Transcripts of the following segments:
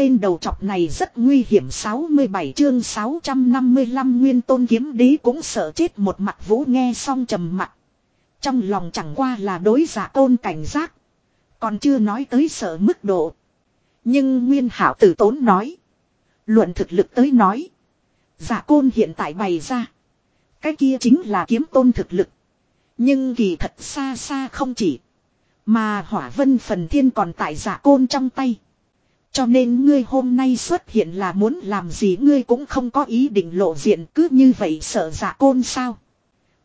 tên đầu chọc này rất nguy hiểm 67 chương 655 nguyên tôn kiếm đế cũng sợ chết một mặt vũ nghe xong trầm mặt. Trong lòng chẳng qua là đối giả tôn cảnh giác. Còn chưa nói tới sợ mức độ. Nhưng nguyên hảo tử tốn nói. Luận thực lực tới nói. Giả côn hiện tại bày ra. Cái kia chính là kiếm tôn thực lực. Nhưng kỳ thật xa xa không chỉ. Mà hỏa vân phần thiên còn tại giả côn trong tay. Cho nên ngươi hôm nay xuất hiện là muốn làm gì ngươi cũng không có ý định lộ diện cứ như vậy sợ giả côn sao.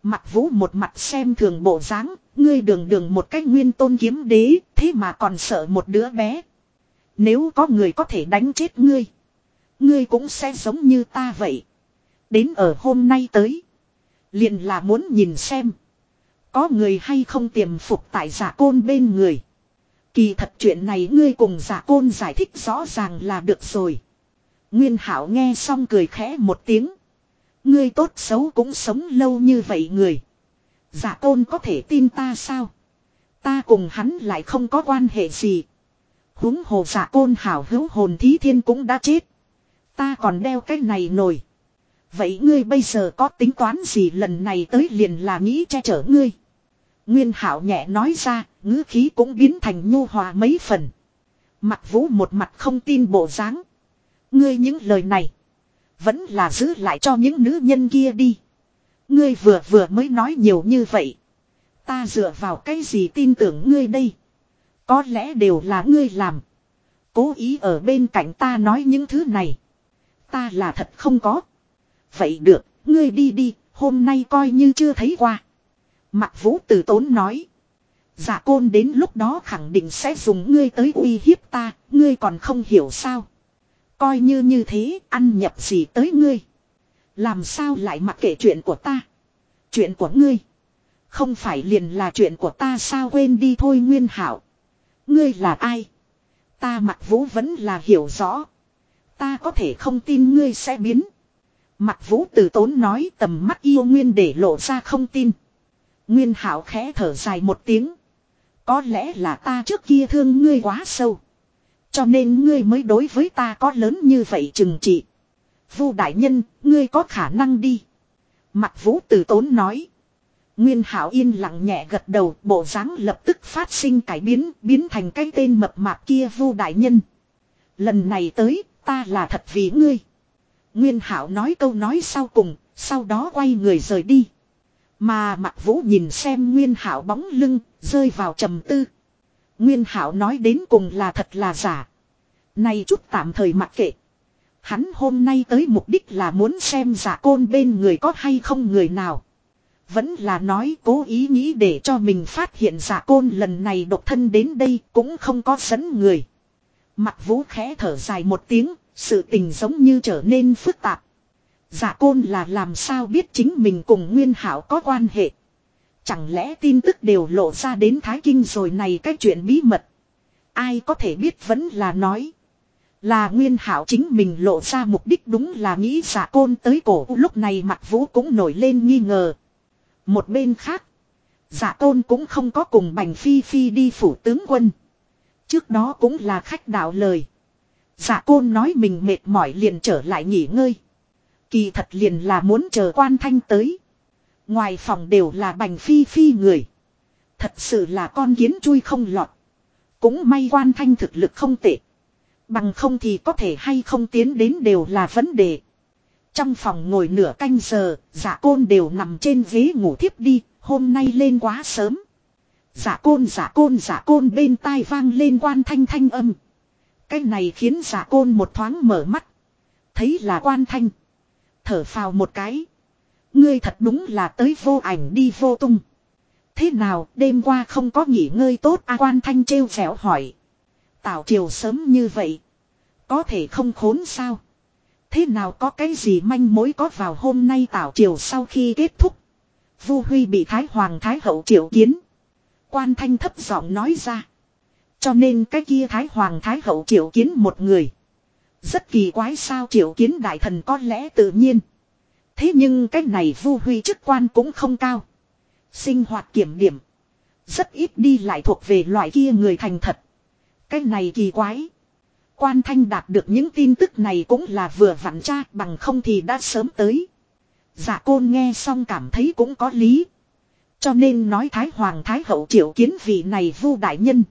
Mặt vũ một mặt xem thường bộ dáng, ngươi đường đường một cách nguyên tôn kiếm đế, thế mà còn sợ một đứa bé. Nếu có người có thể đánh chết ngươi, ngươi cũng sẽ giống như ta vậy. Đến ở hôm nay tới, liền là muốn nhìn xem. Có người hay không tiềm phục tại giả côn bên người. Kỳ thật chuyện này ngươi cùng giả côn giải thích rõ ràng là được rồi. Nguyên hảo nghe xong cười khẽ một tiếng. Ngươi tốt xấu cũng sống lâu như vậy người. Giả côn có thể tin ta sao? Ta cùng hắn lại không có quan hệ gì. huống hồ giả côn hảo hữu hồn thí thiên cũng đã chết. Ta còn đeo cái này nổi. Vậy ngươi bây giờ có tính toán gì lần này tới liền là nghĩ che chở ngươi. Nguyên hảo nhẹ nói ra, ngữ khí cũng biến thành nhu hòa mấy phần. Mặt vũ một mặt không tin bộ dáng. Ngươi những lời này. Vẫn là giữ lại cho những nữ nhân kia đi. Ngươi vừa vừa mới nói nhiều như vậy. Ta dựa vào cái gì tin tưởng ngươi đây. Có lẽ đều là ngươi làm. Cố ý ở bên cạnh ta nói những thứ này. Ta là thật không có. Vậy được, ngươi đi đi, hôm nay coi như chưa thấy qua. Mặt vũ tử tốn nói. Giả côn đến lúc đó khẳng định sẽ dùng ngươi tới uy hiếp ta, ngươi còn không hiểu sao. Coi như như thế, ăn nhập gì tới ngươi. Làm sao lại mặc kệ chuyện của ta. Chuyện của ngươi. Không phải liền là chuyện của ta sao quên đi thôi nguyên hảo. Ngươi là ai? Ta mặc vũ vẫn là hiểu rõ. Ta có thể không tin ngươi sẽ biến. Mặt vũ từ tốn nói tầm mắt yêu nguyên để lộ ra không tin. Nguyên hảo khẽ thở dài một tiếng. Có lẽ là ta trước kia thương ngươi quá sâu. Cho nên ngươi mới đối với ta có lớn như vậy chừng trị. Vu đại nhân, ngươi có khả năng đi. Mặt vũ từ tốn nói. Nguyên hảo yên lặng nhẹ gật đầu, bộ dáng lập tức phát sinh cải biến, biến thành cái tên mập mạp kia vu đại nhân. Lần này tới, ta là thật vì ngươi. Nguyên hảo nói câu nói sau cùng, sau đó quay người rời đi. Mà Mạc vũ nhìn xem Nguyên hảo bóng lưng, rơi vào trầm tư. Nguyên hảo nói đến cùng là thật là giả. Này chút tạm thời mặc kệ. Hắn hôm nay tới mục đích là muốn xem giả côn bên người có hay không người nào. Vẫn là nói cố ý nghĩ để cho mình phát hiện giả côn lần này độc thân đến đây cũng không có sấn người. Mặt vũ khẽ thở dài một tiếng, sự tình giống như trở nên phức tạp. Giả côn là làm sao biết chính mình cùng Nguyên Hảo có quan hệ. Chẳng lẽ tin tức đều lộ ra đến Thái Kinh rồi này cái chuyện bí mật. Ai có thể biết vẫn là nói. Là Nguyên Hảo chính mình lộ ra mục đích đúng là nghĩ giả côn tới cổ lúc này mặt vũ cũng nổi lên nghi ngờ. Một bên khác. Giả côn cũng không có cùng Bành Phi Phi đi phủ tướng quân. Trước đó cũng là khách đạo lời. Giả côn nói mình mệt mỏi liền trở lại nghỉ ngơi. Kỳ thật liền là muốn chờ quan thanh tới. Ngoài phòng đều là bành phi phi người. Thật sự là con kiến chui không lọt. Cũng may quan thanh thực lực không tệ. Bằng không thì có thể hay không tiến đến đều là vấn đề. Trong phòng ngồi nửa canh giờ, giả côn đều nằm trên ghế ngủ thiếp đi, hôm nay lên quá sớm. Giả côn giả côn giả côn bên tai vang lên quan thanh thanh âm. Cái này khiến giả côn một thoáng mở mắt. Thấy là quan thanh. Thở phào một cái. Ngươi thật đúng là tới vô ảnh đi vô tung. Thế nào, đêm qua không có nghỉ ngơi tốt A quan thanh trêu vẻo hỏi. Tảo chiều sớm như vậy. Có thể không khốn sao. Thế nào có cái gì manh mối có vào hôm nay tảo chiều sau khi kết thúc. Vu Huy bị Thái Hoàng, Thái Hậu triệu kiến. Quan thanh thấp giọng nói ra. Cho nên cái kia Thái Hoàng, Thái Hậu triệu kiến một người. Rất kỳ quái sao triệu kiến đại thần có lẽ tự nhiên. Thế nhưng cái này vu huy chức quan cũng không cao. Sinh hoạt kiểm điểm. Rất ít đi lại thuộc về loại kia người thành thật. Cái này kỳ quái. Quan thanh đạt được những tin tức này cũng là vừa vặn tra, bằng không thì đã sớm tới. Dạ côn nghe xong cảm thấy cũng có lý. Cho nên nói Thái Hoàng Thái Hậu triệu kiến vị này vu đại nhân.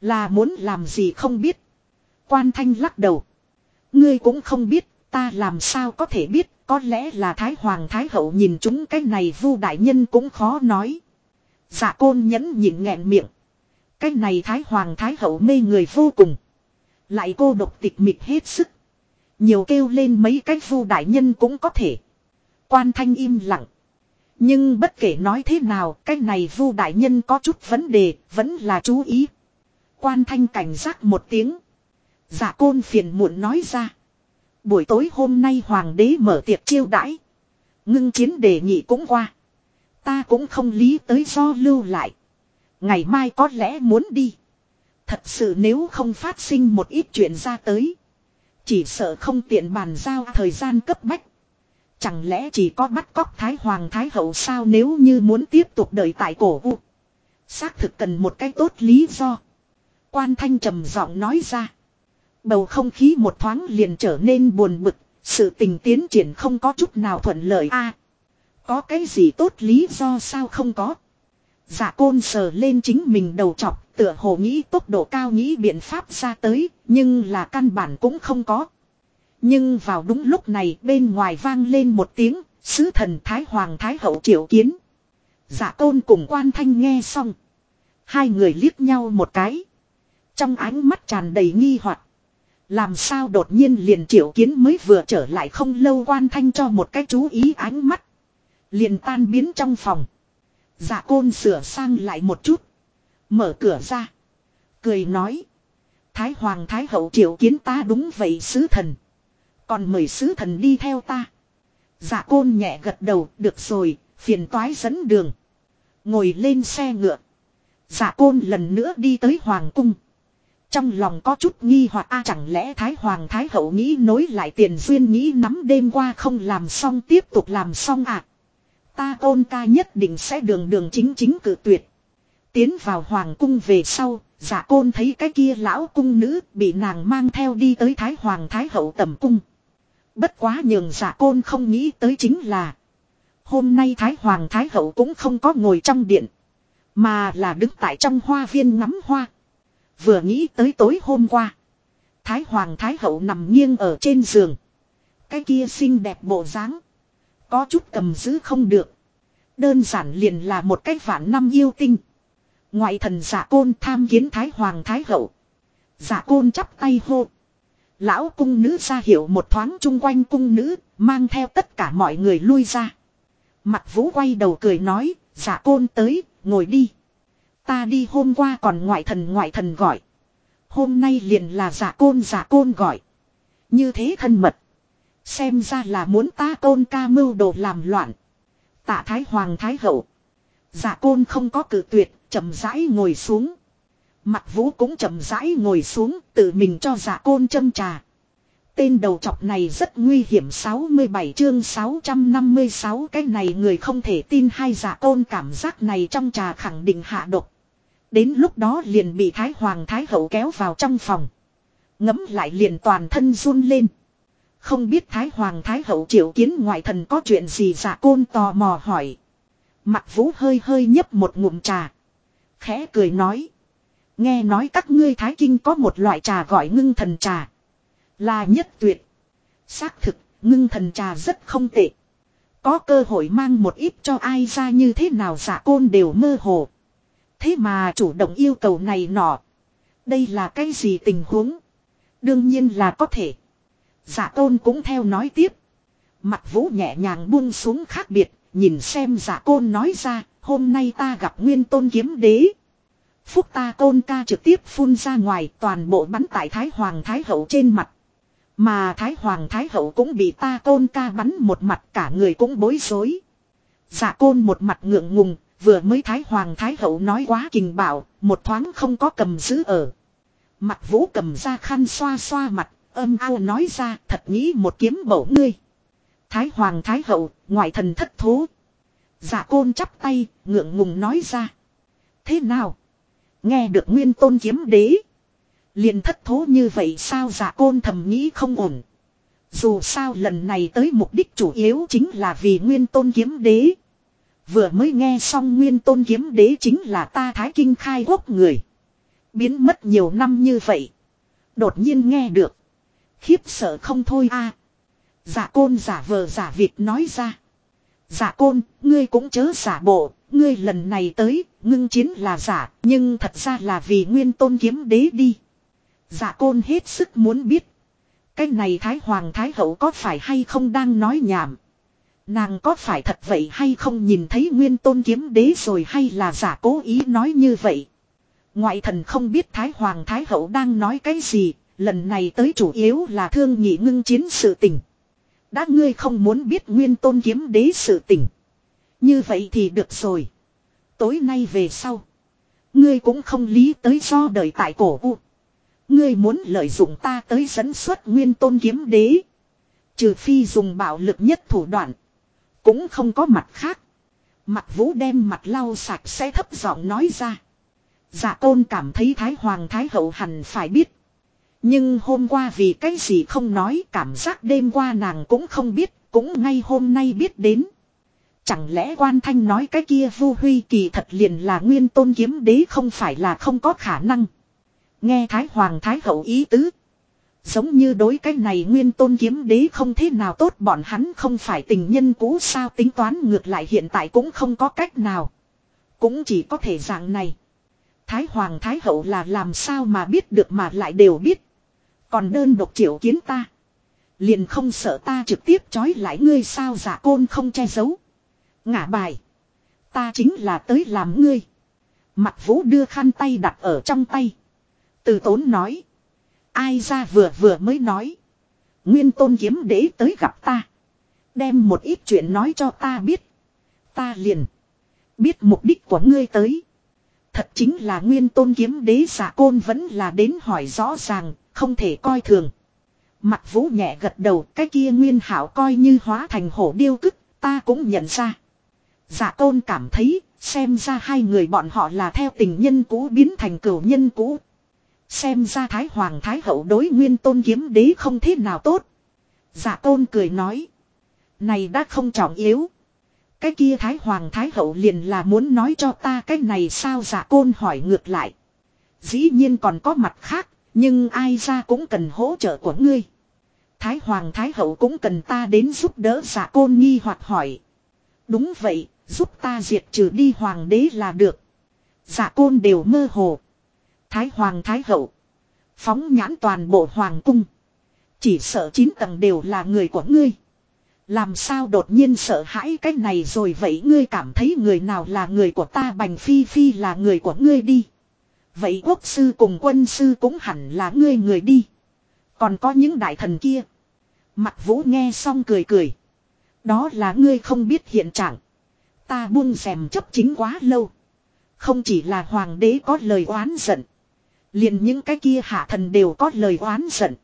Là muốn làm gì không biết. Quan thanh lắc đầu. Ngươi cũng không biết, ta làm sao có thể biết, có lẽ là Thái Hoàng Thái Hậu nhìn chúng cái này vu đại nhân cũng khó nói. Dạ côn nhẫn nhịn nghẹn miệng. Cái này Thái Hoàng Thái Hậu mê người vô cùng. Lại cô độc tịch mịch hết sức. Nhiều kêu lên mấy cái vu đại nhân cũng có thể. Quan thanh im lặng. Nhưng bất kể nói thế nào, cái này vu đại nhân có chút vấn đề, vẫn là chú ý. Quan thanh cảnh giác một tiếng. Dạ côn phiền muộn nói ra. Buổi tối hôm nay hoàng đế mở tiệc chiêu đãi. Ngưng chiến đề nghị cũng qua. Ta cũng không lý tới do lưu lại. Ngày mai có lẽ muốn đi. Thật sự nếu không phát sinh một ít chuyện ra tới. Chỉ sợ không tiện bàn giao thời gian cấp bách. Chẳng lẽ chỉ có bắt cóc Thái Hoàng Thái Hậu sao nếu như muốn tiếp tục đợi tại cổ u. Xác thực cần một cái tốt lý do. Quan thanh trầm giọng nói ra. Bầu không khí một thoáng liền trở nên buồn bực. Sự tình tiến triển không có chút nào thuận lợi a Có cái gì tốt lý do sao không có. Dạ côn sờ lên chính mình đầu chọc, tựa hồ nghĩ tốc độ cao nghĩ biện pháp ra tới, nhưng là căn bản cũng không có. Nhưng vào đúng lúc này bên ngoài vang lên một tiếng, sứ thần Thái Hoàng Thái Hậu triệu kiến. Dạ côn cùng quan thanh nghe xong. Hai người liếc nhau một cái. Trong ánh mắt tràn đầy nghi hoặc làm sao đột nhiên liền triệu kiến mới vừa trở lại không lâu quan thanh cho một cái chú ý ánh mắt. Liền tan biến trong phòng. Dạ côn sửa sang lại một chút. Mở cửa ra. Cười nói. Thái Hoàng Thái Hậu triệu kiến ta đúng vậy sứ thần. Còn mời sứ thần đi theo ta. Dạ côn nhẹ gật đầu, được rồi, phiền toái dẫn đường. Ngồi lên xe ngựa. Dạ côn lần nữa đi tới Hoàng cung. Trong lòng có chút nghi hoặc a chẳng lẽ Thái Hoàng Thái Hậu nghĩ nối lại tiền duyên nghĩ nắm đêm qua không làm xong tiếp tục làm xong à. Ta tôn ca nhất định sẽ đường đường chính chính cử tuyệt. Tiến vào Hoàng cung về sau, giả côn thấy cái kia lão cung nữ bị nàng mang theo đi tới Thái Hoàng Thái Hậu tầm cung. Bất quá nhường giả côn không nghĩ tới chính là Hôm nay Thái Hoàng Thái Hậu cũng không có ngồi trong điện Mà là đứng tại trong hoa viên ngắm hoa Vừa nghĩ tới tối hôm qua. Thái Hoàng Thái Hậu nằm nghiêng ở trên giường. Cái kia xinh đẹp bộ dáng. Có chút cầm giữ không được. Đơn giản liền là một cái vạn năm yêu tinh. Ngoại thần giả côn tham kiến Thái Hoàng Thái Hậu. Giả côn chắp tay hô. Lão cung nữ ra hiệu một thoáng chung quanh cung nữ, mang theo tất cả mọi người lui ra. Mặt vũ quay đầu cười nói, giả côn tới, ngồi đi. Ta đi hôm qua còn ngoại thần ngoại thần gọi. Hôm nay liền là giả côn giả côn gọi. Như thế thân mật. Xem ra là muốn ta côn ca mưu đồ làm loạn. Tạ thái hoàng thái hậu. Giả côn không có cử tuyệt, chậm rãi ngồi xuống. Mặt vũ cũng chậm rãi ngồi xuống tự mình cho giả côn châm trà. Tên đầu chọc này rất nguy hiểm 67 chương 656 cái này người không thể tin hai giả côn cảm giác này trong trà khẳng định hạ độc. Đến lúc đó liền bị Thái Hoàng Thái Hậu kéo vào trong phòng. Ngấm lại liền toàn thân run lên. Không biết Thái Hoàng Thái Hậu triệu kiến ngoại thần có chuyện gì giả côn tò mò hỏi. Mặt vũ hơi hơi nhấp một ngụm trà. Khẽ cười nói. Nghe nói các ngươi Thái Kinh có một loại trà gọi ngưng thần trà. Là nhất tuyệt. Xác thực, ngưng thần trà rất không tệ. Có cơ hội mang một ít cho ai ra như thế nào giả côn đều mơ hồ. Thế mà chủ động yêu cầu này nọ. Đây là cái gì tình huống? Đương nhiên là có thể. Giả tôn cũng theo nói tiếp. Mặt vũ nhẹ nhàng buông xuống khác biệt, nhìn xem giả côn nói ra, hôm nay ta gặp nguyên tôn kiếm đế. Phúc ta côn ca trực tiếp phun ra ngoài toàn bộ bắn tại Thái Hoàng Thái Hậu trên mặt. Mà Thái Hoàng Thái Hậu cũng bị ta côn ca bắn một mặt cả người cũng bối rối. giả côn một mặt ngượng ngùng, vừa mới Thái Hoàng Thái Hậu nói quá kình bảo, một thoáng không có cầm giữ ở. Mặt vũ cầm ra khăn xoa xoa mặt, âm ao nói ra thật nghĩ một kiếm bổ ngươi. Thái Hoàng Thái Hậu, ngoại thần thất thố. Dạ côn chắp tay, ngượng ngùng nói ra. Thế nào? Nghe được nguyên tôn kiếm đế. liền thất thố như vậy sao giả côn thầm nghĩ không ổn. Dù sao lần này tới mục đích chủ yếu chính là vì nguyên tôn kiếm đế. Vừa mới nghe xong nguyên tôn kiếm đế chính là ta thái kinh khai quốc người. Biến mất nhiều năm như vậy. Đột nhiên nghe được. Khiếp sợ không thôi a. Giả côn giả vờ giả vịt nói ra. Giả côn, ngươi cũng chớ giả bộ, ngươi lần này tới, ngưng chiến là giả, nhưng thật ra là vì nguyên tôn kiếm đế đi. Giả côn hết sức muốn biết. Cái này Thái Hoàng Thái Hậu có phải hay không đang nói nhảm. Nàng có phải thật vậy hay không nhìn thấy nguyên tôn kiếm đế rồi hay là giả cố ý nói như vậy. Ngoại thần không biết Thái Hoàng Thái Hậu đang nói cái gì, lần này tới chủ yếu là thương nhị ngưng chiến sự tình. Đã ngươi không muốn biết nguyên tôn kiếm đế sự tình. Như vậy thì được rồi. Tối nay về sau. Ngươi cũng không lý tới do đời tại cổ u. Ngươi muốn lợi dụng ta tới dẫn xuất nguyên tôn kiếm đế. Trừ phi dùng bạo lực nhất thủ đoạn. Cũng không có mặt khác. Mặt vũ đem mặt lau sạch sẽ thấp giọng nói ra. Dạ tôn cảm thấy Thái Hoàng Thái Hậu hẳn phải biết. Nhưng hôm qua vì cái gì không nói cảm giác đêm qua nàng cũng không biết, cũng ngay hôm nay biết đến. Chẳng lẽ quan thanh nói cái kia vu huy kỳ thật liền là nguyên tôn kiếm đế không phải là không có khả năng. Nghe Thái Hoàng Thái Hậu ý tứ. Giống như đối cái này nguyên tôn kiếm đế không thế nào tốt, bọn hắn không phải tình nhân cũ sao, tính toán ngược lại hiện tại cũng không có cách nào. Cũng chỉ có thể dạng này. Thái Hoàng, Thái Hậu là làm sao mà biết được mà lại đều biết. Còn đơn độc triệu kiến ta. Liền không sợ ta trực tiếp trói lại ngươi sao, giả côn không che giấu. Ngả bài. Ta chính là tới làm ngươi. Mặt vũ đưa khăn tay đặt ở trong tay. Từ tốn nói. Ai ra vừa vừa mới nói. Nguyên tôn kiếm đế tới gặp ta. Đem một ít chuyện nói cho ta biết. Ta liền. Biết mục đích của ngươi tới. Thật chính là nguyên tôn kiếm đế giả côn vẫn là đến hỏi rõ ràng, không thể coi thường. Mặt vũ nhẹ gật đầu, cái kia nguyên hảo coi như hóa thành hổ điêu cức, ta cũng nhận ra. Giả côn cảm thấy, xem ra hai người bọn họ là theo tình nhân cũ biến thành cửu nhân cũ. Xem ra Thái Hoàng Thái Hậu đối nguyên tôn kiếm đế không thế nào tốt. Giả tôn cười nói. Này đã không trọng yếu. Cái kia Thái Hoàng Thái Hậu liền là muốn nói cho ta cái này sao dạ giả côn hỏi ngược lại. Dĩ nhiên còn có mặt khác, nhưng ai ra cũng cần hỗ trợ của ngươi. Thái Hoàng Thái Hậu cũng cần ta đến giúp đỡ dạ giả côn nghi hoặc hỏi. Đúng vậy, giúp ta diệt trừ đi Hoàng đế là được. Giả côn đều mơ hồ. Thái Hoàng Thái Hậu. Phóng nhãn toàn bộ Hoàng cung. Chỉ sợ chín tầng đều là người của ngươi. Làm sao đột nhiên sợ hãi cái này rồi vậy ngươi cảm thấy người nào là người của ta bành phi phi là người của ngươi đi. Vậy quốc sư cùng quân sư cũng hẳn là ngươi người đi. Còn có những đại thần kia. Mặt vũ nghe xong cười cười. Đó là ngươi không biết hiện trạng. Ta buông rèm chấp chính quá lâu. Không chỉ là hoàng đế có lời oán giận. Liền những cái kia hạ thần đều có lời oán giận.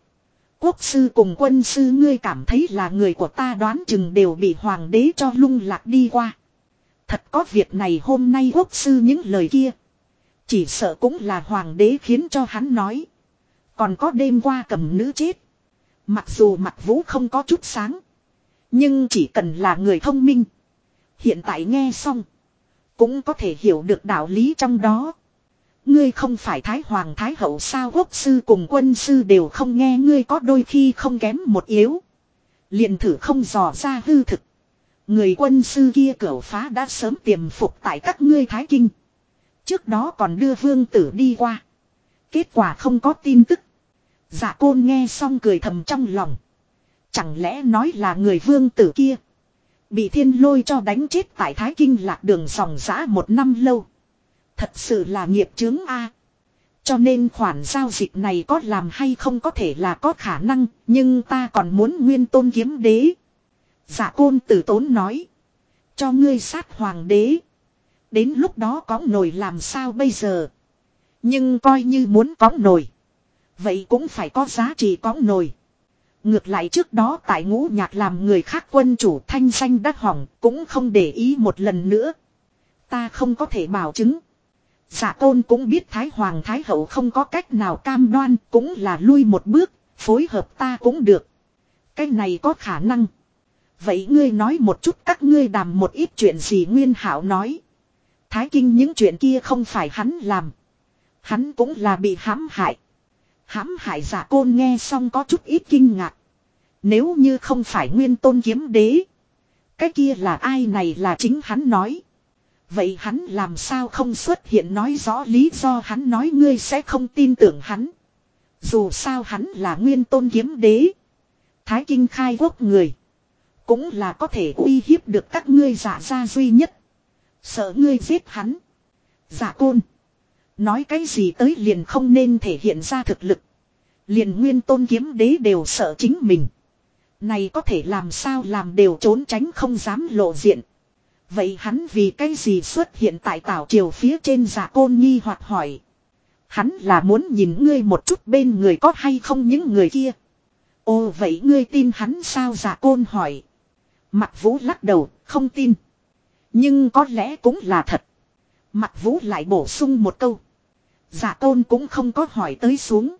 Quốc sư cùng quân sư ngươi cảm thấy là người của ta đoán chừng đều bị hoàng đế cho lung lạc đi qua. Thật có việc này hôm nay quốc sư những lời kia. Chỉ sợ cũng là hoàng đế khiến cho hắn nói. Còn có đêm qua cầm nữ chết. Mặc dù mặt vũ không có chút sáng. Nhưng chỉ cần là người thông minh. Hiện tại nghe xong. Cũng có thể hiểu được đạo lý trong đó. Ngươi không phải Thái Hoàng, Thái Hậu sao quốc sư cùng quân sư đều không nghe ngươi, có đôi khi không kém một yếu. liền thử không dò ra hư thực. Người quân sư kia cửa phá đã sớm tiềm phục tại các ngươi Thái Kinh. Trước đó còn đưa vương tử đi qua. Kết quả không có tin tức. Dạ côn nghe xong cười thầm trong lòng. Chẳng lẽ nói là người vương tử kia. Bị thiên lôi cho đánh chết tại Thái Kinh lạc đường sòng giã một năm lâu. Thật sự là nghiệp chướng A. Cho nên khoản giao dịch này có làm hay không có thể là có khả năng, nhưng ta còn muốn nguyên tôn kiếm đế. giả côn tử tốn nói. Cho ngươi sát hoàng đế. Đến lúc đó có nổi làm sao bây giờ. Nhưng coi như muốn có nổi. Vậy cũng phải có giá trị có nổi. Ngược lại trước đó tại ngũ nhạc làm người khác quân chủ thanh danh đắc hỏng cũng không để ý một lần nữa. Ta không có thể bảo chứng. Giả tôn cũng biết Thái Hoàng Thái Hậu không có cách nào cam đoan cũng là lui một bước, phối hợp ta cũng được. Cái này có khả năng. Vậy ngươi nói một chút các ngươi đàm một ít chuyện gì Nguyên Hảo nói. Thái Kinh những chuyện kia không phải hắn làm. Hắn cũng là bị hãm hại. Hãm hại giả côn nghe xong có chút ít kinh ngạc. Nếu như không phải nguyên tôn kiếm đế. Cái kia là ai này là chính hắn nói. Vậy hắn làm sao không xuất hiện nói rõ lý do hắn nói ngươi sẽ không tin tưởng hắn. Dù sao hắn là nguyên tôn kiếm đế. Thái kinh khai quốc người. Cũng là có thể uy hiếp được các ngươi giả ra duy nhất. Sợ ngươi giết hắn. Giả côn. Nói cái gì tới liền không nên thể hiện ra thực lực. Liền nguyên tôn kiếm đế đều sợ chính mình. Này có thể làm sao làm đều trốn tránh không dám lộ diện. Vậy hắn vì cái gì xuất hiện tại tảo triều phía trên giả côn nghi hoặc hỏi. Hắn là muốn nhìn ngươi một chút bên người có hay không những người kia. ô vậy ngươi tin hắn sao giả côn hỏi. Mặt vũ lắc đầu, không tin. Nhưng có lẽ cũng là thật. Mặt vũ lại bổ sung một câu. Giả tôn cũng không có hỏi tới xuống.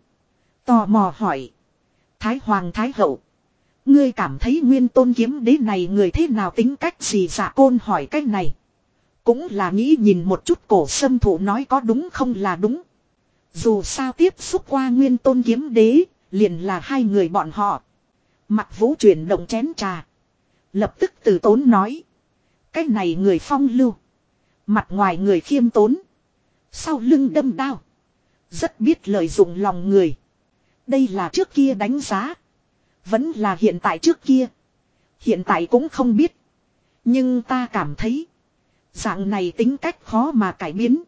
Tò mò hỏi. Thái Hoàng Thái Hậu. Ngươi cảm thấy nguyên tôn kiếm đế này người thế nào tính cách gì giả côn hỏi cách này. Cũng là nghĩ nhìn một chút cổ sâm thủ nói có đúng không là đúng. Dù sao tiếp xúc qua nguyên tôn kiếm đế, liền là hai người bọn họ. Mặt vũ chuyển động chén trà. Lập tức từ tốn nói. Cái này người phong lưu. Mặt ngoài người khiêm tốn. Sau lưng đâm đao. Rất biết lợi dụng lòng người. Đây là trước kia đánh giá. Vẫn là hiện tại trước kia. Hiện tại cũng không biết. Nhưng ta cảm thấy. Dạng này tính cách khó mà cải biến.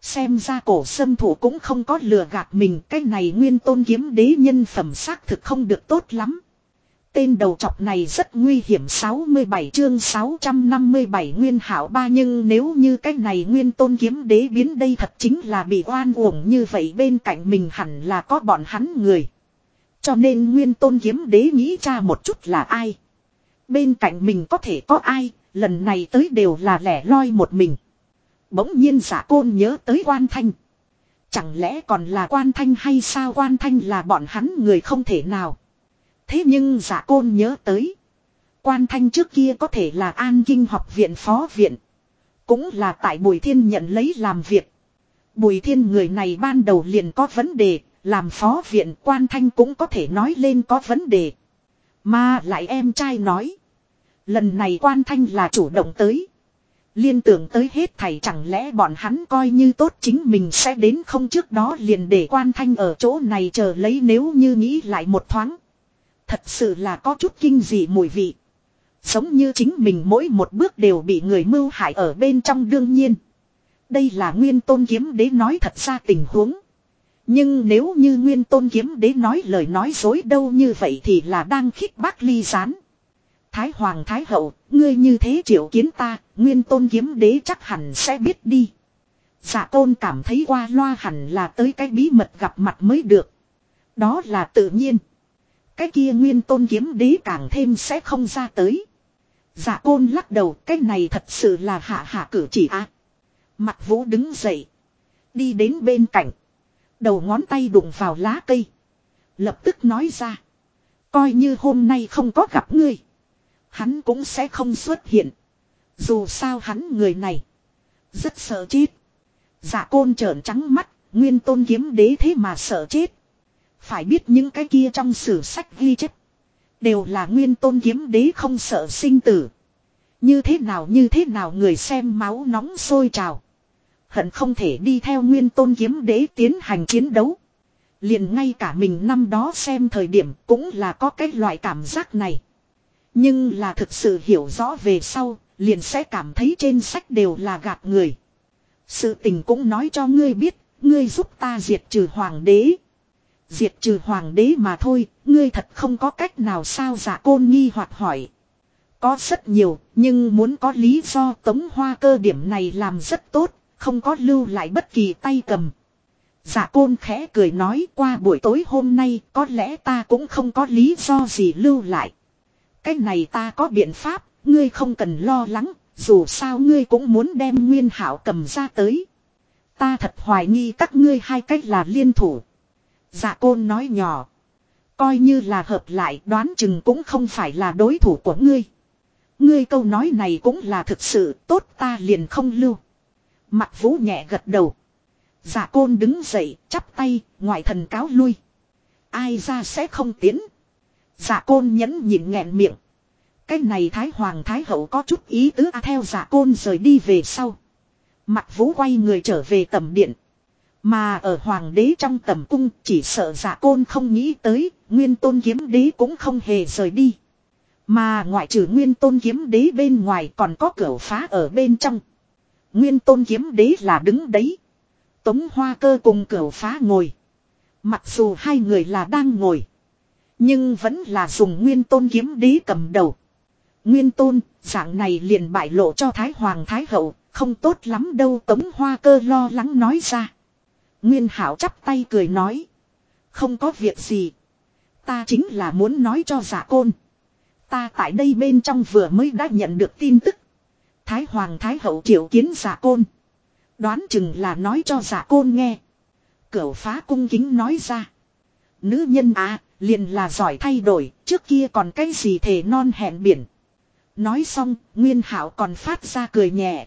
Xem ra cổ sâm thủ cũng không có lừa gạt mình. Cái này nguyên tôn kiếm đế nhân phẩm xác thực không được tốt lắm. Tên đầu trọc này rất nguy hiểm 67 chương 657 nguyên hảo ba, nhưng nếu như cái này nguyên tôn kiếm đế biến đây thật chính là bị oan uổng như vậy, bên cạnh mình hẳn là có bọn hắn người. Cho nên nguyên tôn kiếm đế nghĩ cha một chút là ai. Bên cạnh mình có thể có ai, lần này tới đều là lẻ loi một mình. Bỗng nhiên giả côn nhớ tới quan thanh. Chẳng lẽ còn là quan thanh hay sao quan thanh là bọn hắn người không thể nào. Thế nhưng giả côn nhớ tới. Quan thanh trước kia có thể là an kinh học viện phó viện. Cũng là tại Bùi Thiên nhận lấy làm việc. Bùi Thiên người này ban đầu liền có vấn đề, làm phó viện quan thanh cũng có thể nói lên có vấn đề. Mà lại em trai nói. Lần này quan thanh là chủ động tới. Liên tưởng tới hết thầy chẳng lẽ bọn hắn coi như tốt chính mình sẽ đến không trước đó liền để quan thanh ở chỗ này chờ lấy nếu như nghĩ lại một thoáng. Thật sự là có chút kinh dị mùi vị. Giống như chính mình mỗi một bước đều bị người mưu hại ở bên trong đương nhiên. Đây là nguyên tôn kiếm đế nói thật ra tình huống. Nhưng nếu như nguyên tôn kiếm đế nói lời nói dối đâu như vậy thì là đang khích bác ly gián. Thái Hoàng Thái Hậu, ngươi như thế triệu kiến ta, nguyên tôn kiếm đế chắc hẳn sẽ biết đi. Dạ tôn cảm thấy qua loa hẳn là tới cái bí mật gặp mặt mới được. Đó là tự nhiên. Cái kia nguyên tôn kiếm đế càng thêm sẽ không ra tới. Dạ côn lắc đầu cái này thật sự là hạ hạ cử chỉ a. Mặt vũ đứng dậy. Đi đến bên cạnh. Đầu ngón tay đụng vào lá cây. Lập tức nói ra. Coi như hôm nay không có gặp ngươi. Hắn cũng sẽ không xuất hiện. Dù sao hắn người này. Rất sợ chết. giả côn trợn trắng mắt. Nguyên tôn kiếm đế thế mà sợ chết. Phải biết những cái kia trong sử sách ghi chép. Đều là nguyên tôn kiếm đế không sợ sinh tử. Như thế nào, như thế nào người xem máu nóng sôi trào. Hận không thể đi theo nguyên tôn kiếm đế tiến hành chiến đấu. Liền ngay cả mình năm đó xem thời điểm cũng là có cái loại cảm giác này. Nhưng là thực sự hiểu rõ về sau, liền sẽ cảm thấy trên sách đều là gạt người. Sự tình cũng nói cho ngươi biết, ngươi giúp ta diệt trừ hoàng đế. Diệt trừ hoàng đế mà thôi, ngươi thật không có cách nào sao giả côn nghi hoặc hỏi. Có rất nhiều, nhưng muốn có lý do tống hoa cơ điểm này làm rất tốt, không có lưu lại bất kỳ tay cầm. Giả côn khẽ cười nói qua buổi tối hôm nay có lẽ ta cũng không có lý do gì lưu lại. Cái này ta có biện pháp, ngươi không cần lo lắng, dù sao ngươi cũng muốn đem nguyên hảo cầm ra tới. Ta thật hoài nghi các ngươi hai cách là liên thủ. Dạ côn nói nhỏ. Coi như là hợp lại đoán chừng cũng không phải là đối thủ của ngươi. Ngươi câu nói này cũng là thực sự tốt ta liền không lưu. Mặt vũ nhẹ gật đầu. Dạ côn đứng dậy chắp tay ngoại thần cáo lui. Ai ra sẽ không tiến. Dạ côn nhẫn nhịn nghẹn miệng. Cái này Thái Hoàng Thái Hậu có chút ý tứ à, theo giả côn rời đi về sau. Mặt vũ quay người trở về tầm điện. Mà ở Hoàng đế trong tầm cung chỉ sợ giả côn không nghĩ tới, nguyên tôn kiếm đế cũng không hề rời đi. Mà ngoại trừ nguyên tôn kiếm đế bên ngoài còn có cửa phá ở bên trong. Nguyên tôn kiếm đế là đứng đấy. Tống hoa cơ cùng cửa phá ngồi. Mặc dù hai người là đang ngồi. Nhưng vẫn là dùng nguyên tôn kiếm đế cầm đầu. Nguyên tôn, dạng này liền bại lộ cho Thái Hoàng Thái Hậu, không tốt lắm đâu Tống Hoa Cơ lo lắng nói ra. Nguyên Hảo chắp tay cười nói. Không có việc gì. Ta chính là muốn nói cho giả côn. Ta tại đây bên trong vừa mới đã nhận được tin tức. Thái Hoàng Thái Hậu triệu kiến giả côn. Đoán chừng là nói cho giả côn nghe. Cửu phá cung kính nói ra. Nữ nhân à, liền là giỏi thay đổi, trước kia còn cái gì thể non hẹn biển. Nói xong, Nguyên Hạo còn phát ra cười nhẹ.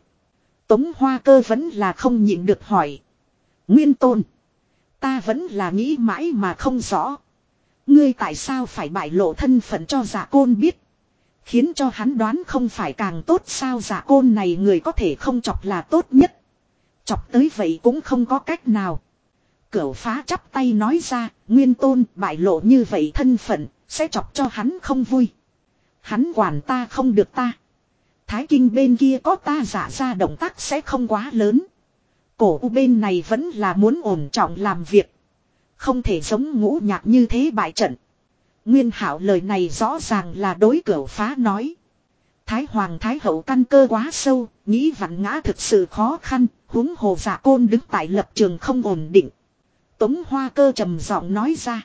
Tống Hoa Cơ vẫn là không nhịn được hỏi. Nguyên Tôn. Ta vẫn là nghĩ mãi mà không rõ. Ngươi tại sao phải bại lộ thân phận cho giả côn biết. Khiến cho hắn đoán không phải càng tốt sao giả côn này người có thể không chọc là tốt nhất. Chọc tới vậy cũng không có cách nào. Cửu phá chắp tay nói ra, nguyên tôn bại lộ như vậy thân phận, sẽ chọc cho hắn không vui. Hắn quản ta không được ta. Thái kinh bên kia có ta giả ra động tác sẽ không quá lớn. Cổ u bên này vẫn là muốn ổn trọng làm việc. Không thể giống ngũ nhạc như thế bại trận. Nguyên hảo lời này rõ ràng là đối cửa phá nói. Thái hoàng thái hậu căn cơ quá sâu, nghĩ vặn ngã thực sự khó khăn, huống hồ giả côn đứng tại lập trường không ổn định. Tống hoa cơ trầm giọng nói ra.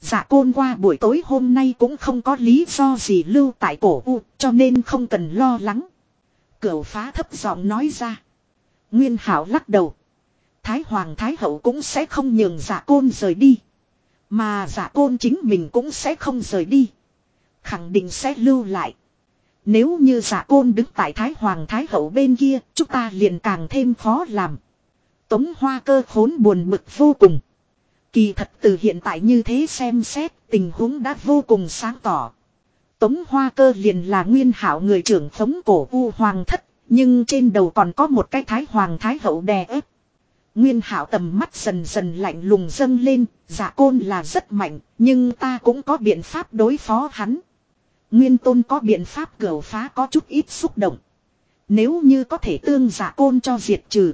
Dạ côn qua buổi tối hôm nay cũng không có lý do gì lưu tại cổ u cho nên không cần lo lắng. Cửu phá thấp giọng nói ra. Nguyên hảo lắc đầu. Thái hoàng thái hậu cũng sẽ không nhường dạ côn rời đi. Mà giả côn chính mình cũng sẽ không rời đi. Khẳng định sẽ lưu lại. Nếu như giả côn đứng tại thái hoàng thái hậu bên kia chúng ta liền càng thêm khó làm. Tống hoa cơ khốn buồn bực vô cùng. Kỳ thật từ hiện tại như thế xem xét tình huống đã vô cùng sáng tỏ. Tống Hoa Cơ liền là nguyên hảo người trưởng thống cổ U Hoàng thất, nhưng trên đầu còn có một cái thái hoàng thái hậu đè ép. Nguyên hảo tầm mắt dần dần lạnh lùng dâng lên, giả côn là rất mạnh, nhưng ta cũng có biện pháp đối phó hắn. Nguyên tôn có biện pháp cửa phá có chút ít xúc động. Nếu như có thể tương giả côn cho diệt trừ.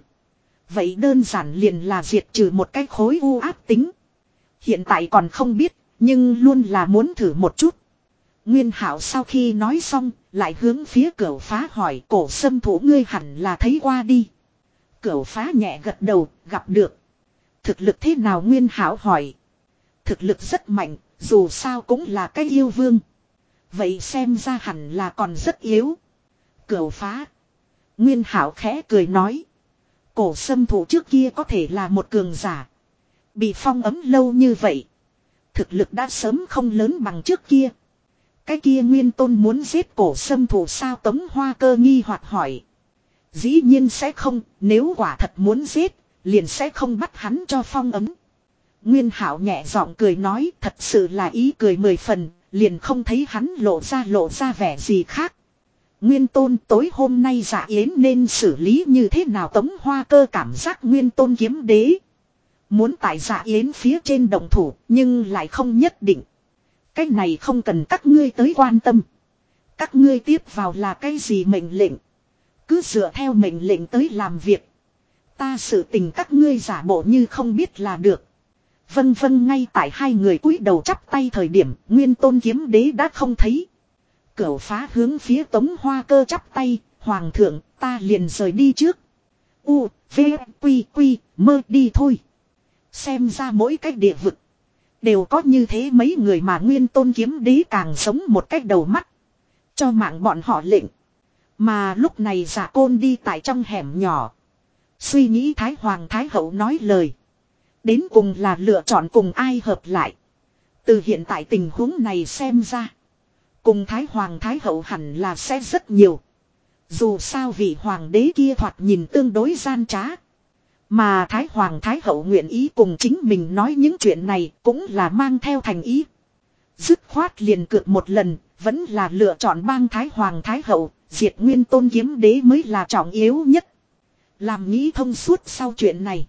Vậy đơn giản liền là diệt trừ một cái khối u áp tính. Hiện tại còn không biết, nhưng luôn là muốn thử một chút. Nguyên hảo sau khi nói xong, lại hướng phía cửa phá hỏi cổ sâm thủ ngươi hẳn là thấy qua đi. Cửa phá nhẹ gật đầu, gặp được. Thực lực thế nào Nguyên hảo hỏi. Thực lực rất mạnh, dù sao cũng là cái yêu vương. Vậy xem ra hẳn là còn rất yếu. Cửa phá. Nguyên hảo khẽ cười nói. Cổ sâm thủ trước kia có thể là một cường giả. Bị phong ấm lâu như vậy. Thực lực đã sớm không lớn bằng trước kia. Cái kia nguyên tôn muốn giết cổ sâm thủ sao tống hoa cơ nghi hoặc hỏi. Dĩ nhiên sẽ không, nếu quả thật muốn giết, liền sẽ không bắt hắn cho phong ấm. Nguyên hảo nhẹ giọng cười nói thật sự là ý cười mười phần, liền không thấy hắn lộ ra lộ ra vẻ gì khác. Nguyên tôn tối hôm nay giả yến nên xử lý như thế nào tống hoa cơ cảm giác nguyên tôn kiếm đế. Muốn tại giả yến phía trên đồng thủ nhưng lại không nhất định. Cái này không cần các ngươi tới quan tâm. Các ngươi tiếp vào là cái gì mệnh lệnh. Cứ dựa theo mệnh lệnh tới làm việc. Ta sự tình các ngươi giả bộ như không biết là được. Vân vân ngay tại hai người cúi đầu chắp tay thời điểm nguyên tôn kiếm đế đã không thấy. Cửu phá hướng phía tống hoa cơ chắp tay, hoàng thượng, ta liền rời đi trước. U, V, Quy, Quy, mơ đi thôi. Xem ra mỗi cách địa vực. Đều có như thế mấy người mà nguyên tôn kiếm đế càng sống một cách đầu mắt. Cho mạng bọn họ lệnh. Mà lúc này giả côn đi tại trong hẻm nhỏ. Suy nghĩ Thái Hoàng Thái Hậu nói lời. Đến cùng là lựa chọn cùng ai hợp lại. Từ hiện tại tình huống này xem ra. Cùng Thái Hoàng Thái Hậu hẳn là sẽ rất nhiều. Dù sao vị hoàng đế kia thoạt nhìn tương đối gian trá. Mà Thái Hoàng Thái Hậu nguyện ý cùng chính mình nói những chuyện này cũng là mang theo thành ý. Dứt khoát liền cược một lần, vẫn là lựa chọn bang Thái Hoàng Thái Hậu, diệt nguyên tôn kiếm đế mới là trọng yếu nhất. Làm nghĩ thông suốt sau chuyện này.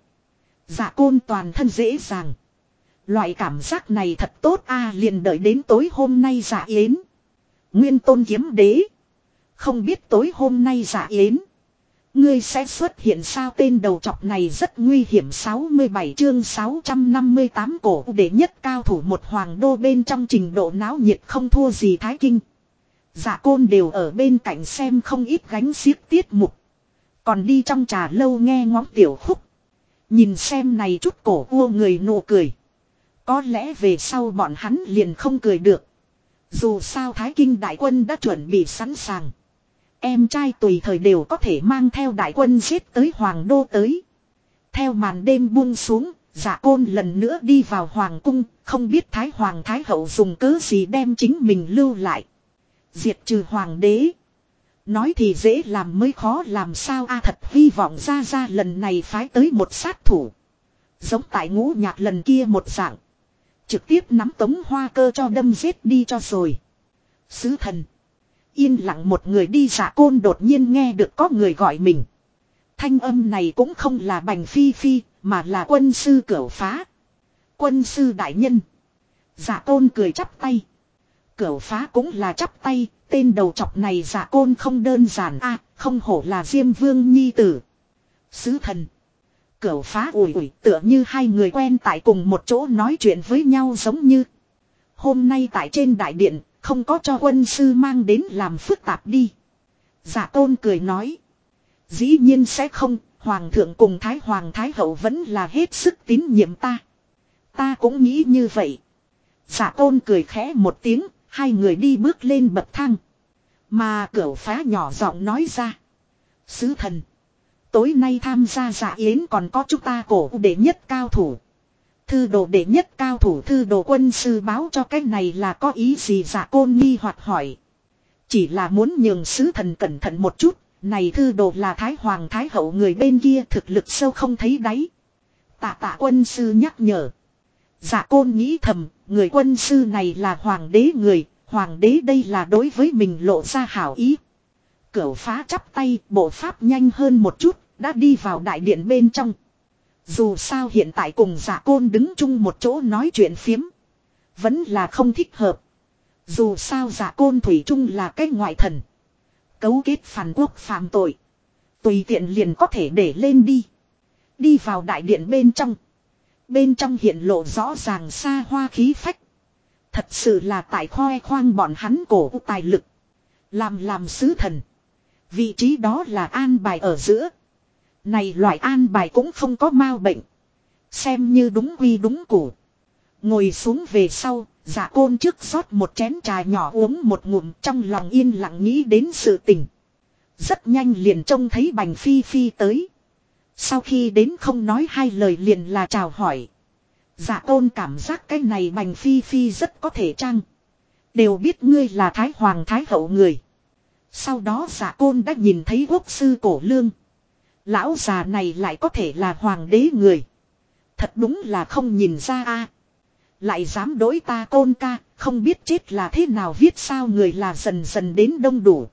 giả côn toàn thân dễ dàng. Loại cảm giác này thật tốt a, liền đợi đến tối hôm nay giả yến. Nguyên tôn kiếm đế. Không biết tối hôm nay giả yến. Ngươi sẽ xuất hiện sao tên đầu chọc này rất nguy hiểm 67 chương 658 cổ đệ nhất cao thủ một hoàng đô bên trong trình độ náo nhiệt không thua gì thái kinh. Dạ côn đều ở bên cạnh xem không ít gánh xiếc tiết mục. Còn đi trong trà lâu nghe ngóng tiểu khúc. Nhìn xem này chút cổ vua người nụ cười. Có lẽ về sau bọn hắn liền không cười được. Dù sao Thái Kinh đại quân đã chuẩn bị sẵn sàng. Em trai tùy thời đều có thể mang theo đại quân giết tới Hoàng Đô tới. Theo màn đêm buông xuống, giả côn lần nữa đi vào Hoàng Cung, không biết Thái Hoàng Thái Hậu dùng cớ gì đem chính mình lưu lại. Diệt trừ Hoàng đế. Nói thì dễ làm mới khó làm sao a thật hy vọng ra ra lần này phái tới một sát thủ. Giống tại ngũ nhạc lần kia một dạng. Trực tiếp nắm tống hoa cơ cho đâm giết đi cho rồi. Sứ thần. Yên lặng một người đi giả côn đột nhiên nghe được có người gọi mình. Thanh âm này cũng không là bành phi phi, mà là quân sư cửa phá. Quân sư đại nhân. Giả côn cười chắp tay. Cửu phá cũng là chắp tay, tên đầu chọc này giả côn không đơn giản a không hổ là diêm vương nhi tử. Sứ thần. Cửu phá ủi ủi tựa như hai người quen tại cùng một chỗ nói chuyện với nhau giống như. Hôm nay tại trên đại điện, không có cho quân sư mang đến làm phức tạp đi. Giả tôn cười nói. Dĩ nhiên sẽ không, Hoàng thượng cùng Thái Hoàng Thái Hậu vẫn là hết sức tín nhiệm ta. Ta cũng nghĩ như vậy. Giả tôn cười khẽ một tiếng, hai người đi bước lên bậc thang. Mà cửa phá nhỏ giọng nói ra. Sứ thần. Tối nay tham gia dạ yến còn có chúng ta cổ đệ nhất cao thủ. Thư đồ đệ nhất cao thủ thư đồ quân sư báo cho cái này là có ý gì Dạ côn nghi hoặc hỏi. Chỉ là muốn nhường sứ thần cẩn thận một chút, này thư đồ là thái hoàng thái hậu người bên kia thực lực sâu không thấy đáy. Tạ tạ quân sư nhắc nhở. Giả côn nghĩ thầm, người quân sư này là hoàng đế người, hoàng đế đây là đối với mình lộ ra hảo ý. Cửu phá chắp tay, bộ pháp nhanh hơn một chút, đã đi vào đại điện bên trong. Dù sao hiện tại cùng giả côn đứng chung một chỗ nói chuyện phiếm. Vẫn là không thích hợp. Dù sao giả côn thủy chung là cái ngoại thần. Cấu kết phản quốc phạm tội. Tùy tiện liền có thể để lên đi. Đi vào đại điện bên trong. Bên trong hiện lộ rõ ràng xa hoa khí phách. Thật sự là tại khoe khoang bọn hắn cổ tài lực. Làm làm sứ thần. Vị trí đó là an bài ở giữa. Này loại an bài cũng không có mau bệnh. Xem như đúng quy đúng củ. Ngồi xuống về sau, giả côn trước rót một chén trà nhỏ uống một ngụm trong lòng yên lặng nghĩ đến sự tình. Rất nhanh liền trông thấy bành phi phi tới. Sau khi đến không nói hai lời liền là chào hỏi. dạ tôn cảm giác cái này bành phi phi rất có thể chăng. Đều biết ngươi là thái hoàng thái hậu người. Sau đó dạ giả côn đã nhìn thấy quốc sư cổ lương. Lão già này lại có thể là hoàng đế người. Thật đúng là không nhìn ra a. Lại dám đối ta côn ca, không biết chết là thế nào viết sao người là dần dần đến đông đủ.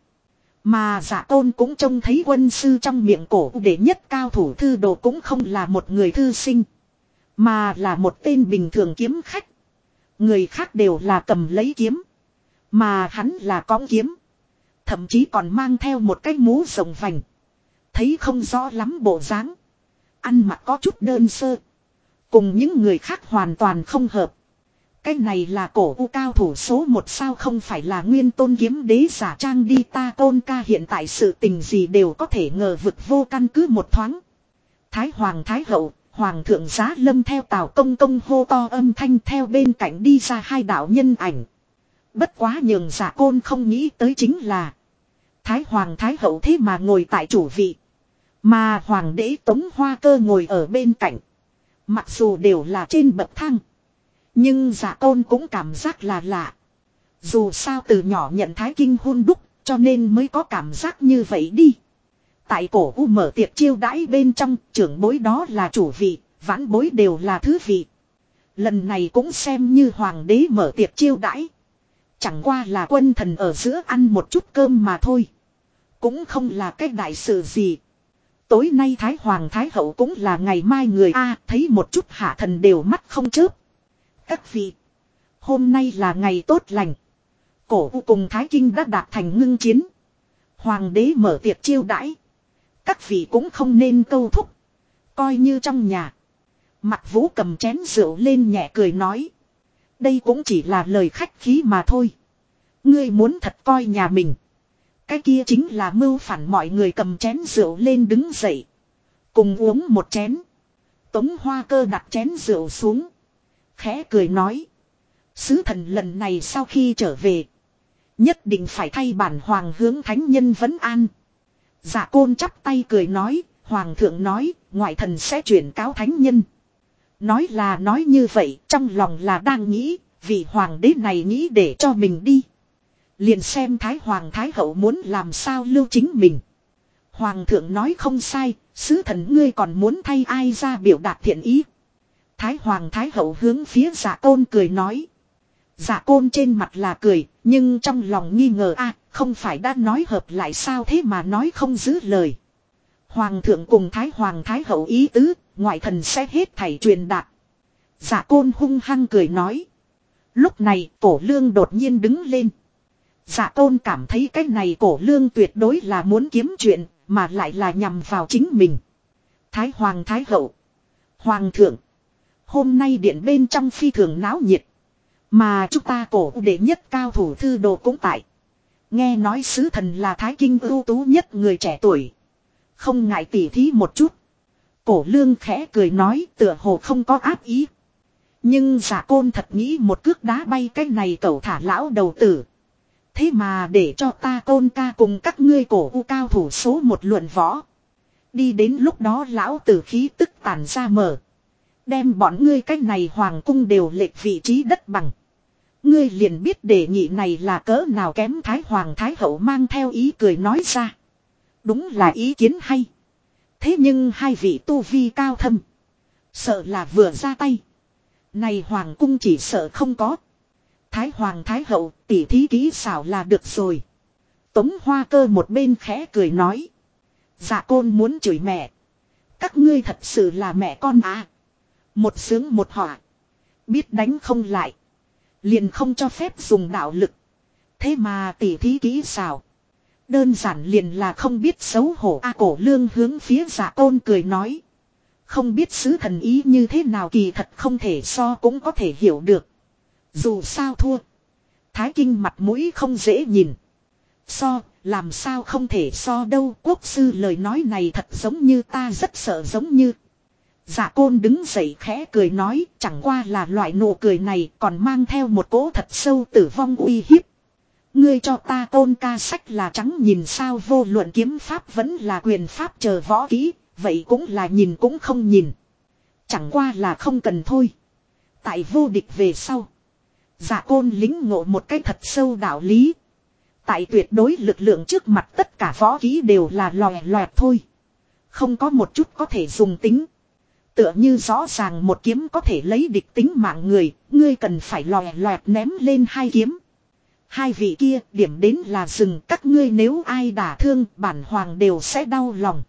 Mà giả tôn cũng trông thấy quân sư trong miệng cổ để nhất cao thủ thư đồ cũng không là một người thư sinh. Mà là một tên bình thường kiếm khách. Người khác đều là cầm lấy kiếm. Mà hắn là cõng kiếm. Thậm chí còn mang theo một cái mũ rồng vành. Thấy không rõ lắm bộ dáng. Ăn mặc có chút đơn sơ. Cùng những người khác hoàn toàn không hợp. Cái này là cổ u cao thủ số một sao không phải là nguyên tôn kiếm đế giả trang đi ta tôn ca hiện tại sự tình gì đều có thể ngờ vực vô căn cứ một thoáng. Thái hoàng thái hậu, hoàng thượng giá lâm theo tào công công hô to âm thanh theo bên cạnh đi ra hai đạo nhân ảnh. Bất quá nhường giả côn không nghĩ tới chính là. Thái hoàng thái hậu thế mà ngồi tại chủ vị. Mà hoàng đế tống hoa cơ ngồi ở bên cạnh. Mặc dù đều là trên bậc thang. Nhưng giả tôn cũng cảm giác là lạ. Dù sao từ nhỏ nhận thái kinh hôn đúc cho nên mới có cảm giác như vậy đi. Tại cổ u mở tiệc chiêu đãi bên trong trưởng bối đó là chủ vị, vãn bối đều là thứ vị. Lần này cũng xem như hoàng đế mở tiệc chiêu đãi. Chẳng qua là quân thần ở giữa ăn một chút cơm mà thôi. Cũng không là cái đại sự gì. Tối nay Thái Hoàng Thái Hậu cũng là ngày mai người A thấy một chút hạ thần đều mắt không chớp. Các vị. Hôm nay là ngày tốt lành. Cổ u cùng Thái Kinh đã đạt thành ngưng chiến. Hoàng đế mở tiệc chiêu đãi. Các vị cũng không nên câu thúc. Coi như trong nhà. Mặt vũ cầm chén rượu lên nhẹ cười nói. Đây cũng chỉ là lời khách khí mà thôi. Ngươi muốn thật coi nhà mình. Cái kia chính là mưu phản mọi người cầm chén rượu lên đứng dậy. Cùng uống một chén. Tống hoa cơ đặt chén rượu xuống. Khẽ cười nói. Sứ thần lần này sau khi trở về. Nhất định phải thay bản hoàng hướng thánh nhân vấn an. giả côn chắp tay cười nói. Hoàng thượng nói. Ngoại thần sẽ chuyển cáo thánh nhân. Nói là nói như vậy. Trong lòng là đang nghĩ. Vì hoàng đế này nghĩ để cho mình đi. Liền xem Thái Hoàng Thái Hậu muốn làm sao lưu chính mình. Hoàng thượng nói không sai, sứ thần ngươi còn muốn thay ai ra biểu đạt thiện ý. Thái Hoàng Thái Hậu hướng phía giả côn cười nói. Giả côn trên mặt là cười, nhưng trong lòng nghi ngờ a không phải đã nói hợp lại sao thế mà nói không giữ lời. Hoàng thượng cùng Thái Hoàng Thái Hậu ý tứ, ngoại thần sẽ hết thảy truyền đạt. Giả côn hung hăng cười nói. Lúc này cổ lương đột nhiên đứng lên. Dạ tôn cảm thấy cái này cổ lương tuyệt đối là muốn kiếm chuyện, mà lại là nhằm vào chính mình. Thái Hoàng Thái Hậu. Hoàng thượng. Hôm nay điện bên trong phi thường náo nhiệt. Mà chúng ta cổ đệ nhất cao thủ thư đồ cũng tại. Nghe nói sứ thần là thái kinh ưu tú nhất người trẻ tuổi. Không ngại tỉ thí một chút. Cổ lương khẽ cười nói tựa hồ không có áp ý. Nhưng giả côn thật nghĩ một cước đá bay cái này cậu thả lão đầu tử. Thế mà để cho ta côn ca cùng các ngươi cổ u cao thủ số một luận võ. Đi đến lúc đó lão tử khí tức tàn ra mở. Đem bọn ngươi cách này hoàng cung đều lệch vị trí đất bằng. Ngươi liền biết đề nghị này là cỡ nào kém thái hoàng thái hậu mang theo ý cười nói ra. Đúng là ý kiến hay. Thế nhưng hai vị tu vi cao thâm. Sợ là vừa ra tay. Này hoàng cung chỉ sợ không có. Thái Hoàng Thái Hậu, tỉ thí kỹ xảo là được rồi. Tống Hoa Cơ một bên khẽ cười nói. Dạ côn muốn chửi mẹ. Các ngươi thật sự là mẹ con à. Một sướng một họa. Biết đánh không lại. Liền không cho phép dùng đạo lực. Thế mà tỉ thí kỹ xào, Đơn giản liền là không biết xấu hổ A cổ lương hướng phía giả côn cười nói. Không biết sứ thần ý như thế nào kỳ thật không thể so cũng có thể hiểu được. Dù sao thua. Thái kinh mặt mũi không dễ nhìn. So, làm sao không thể so đâu. Quốc sư lời nói này thật giống như ta rất sợ giống như. Dạ côn đứng dậy khẽ cười nói chẳng qua là loại nụ cười này còn mang theo một cỗ thật sâu tử vong uy hiếp. Ngươi cho ta tôn ca sách là trắng nhìn sao vô luận kiếm pháp vẫn là quyền pháp chờ võ kỹ, vậy cũng là nhìn cũng không nhìn. Chẳng qua là không cần thôi. Tại vô địch về sau. Giả côn lính ngộ một cái thật sâu đạo lý. Tại tuyệt đối lực lượng trước mặt tất cả võ kỹ đều là lòe loẹt thôi. Không có một chút có thể dùng tính. Tựa như rõ ràng một kiếm có thể lấy địch tính mạng người, ngươi cần phải lòe loẹt ném lên hai kiếm. Hai vị kia điểm đến là rừng các ngươi nếu ai đả thương bản hoàng đều sẽ đau lòng.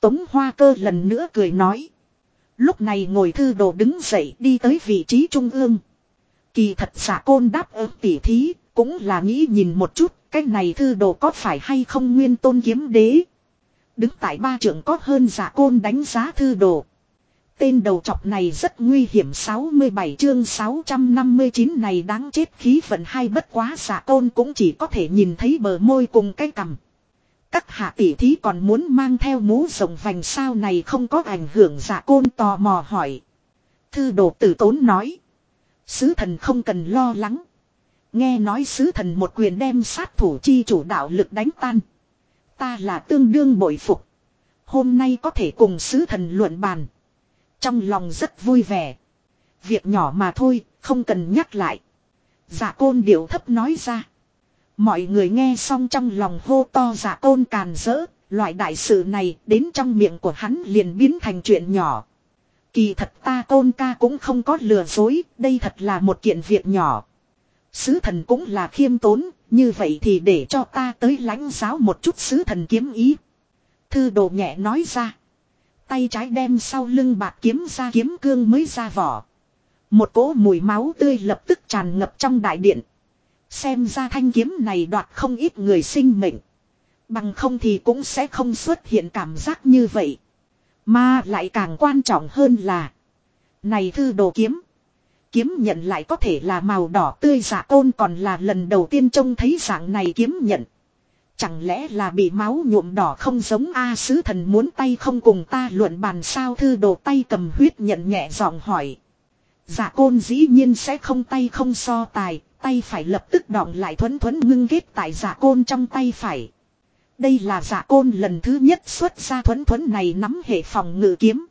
Tống hoa cơ lần nữa cười nói. Lúc này ngồi thư đồ đứng dậy đi tới vị trí trung ương. Kỳ thật giả côn đáp ứng tỉ thí, cũng là nghĩ nhìn một chút, cái này thư đồ có phải hay không nguyên tôn kiếm đế. Đứng tại ba trưởng có hơn giả côn đánh giá thư đồ. Tên đầu trọc này rất nguy hiểm 67 chương 659 này đáng chết khí vận hai bất quá giả côn cũng chỉ có thể nhìn thấy bờ môi cùng cái cằm. Các hạ tỷ thí còn muốn mang theo mũ rồng vành sao này không có ảnh hưởng giả côn tò mò hỏi. Thư đồ tử tốn nói. Sứ thần không cần lo lắng. Nghe nói sứ thần một quyền đem sát thủ chi chủ đạo lực đánh tan. Ta là tương đương bội phục. Hôm nay có thể cùng sứ thần luận bàn. Trong lòng rất vui vẻ. Việc nhỏ mà thôi, không cần nhắc lại. giả côn điệu thấp nói ra. Mọi người nghe xong trong lòng hô to giả côn càn rỡ, loại đại sự này đến trong miệng của hắn liền biến thành chuyện nhỏ. Kỳ thật ta tôn ca cũng không có lừa dối, đây thật là một kiện việc nhỏ. Sứ thần cũng là khiêm tốn, như vậy thì để cho ta tới lãnh giáo một chút sứ thần kiếm ý. Thư đồ nhẹ nói ra. Tay trái đem sau lưng bạc kiếm ra kiếm cương mới ra vỏ. Một cỗ mùi máu tươi lập tức tràn ngập trong đại điện. Xem ra thanh kiếm này đoạt không ít người sinh mệnh. Bằng không thì cũng sẽ không xuất hiện cảm giác như vậy. Mà lại càng quan trọng hơn là. Này thư đồ kiếm. Kiếm nhận lại có thể là màu đỏ tươi giả tôn còn là lần đầu tiên trông thấy dạng này kiếm nhận. Chẳng lẽ là bị máu nhuộm đỏ không giống A sứ thần muốn tay không cùng ta luận bàn sao thư đồ tay cầm huyết nhận nhẹ giọng hỏi. Giả côn dĩ nhiên sẽ không tay không so tài, tay phải lập tức đọng lại thuấn thuấn ngưng ghét tại giả côn trong tay phải. Đây là giả côn lần thứ nhất xuất ra thuấn thuấn này nắm hệ phòng ngự kiếm.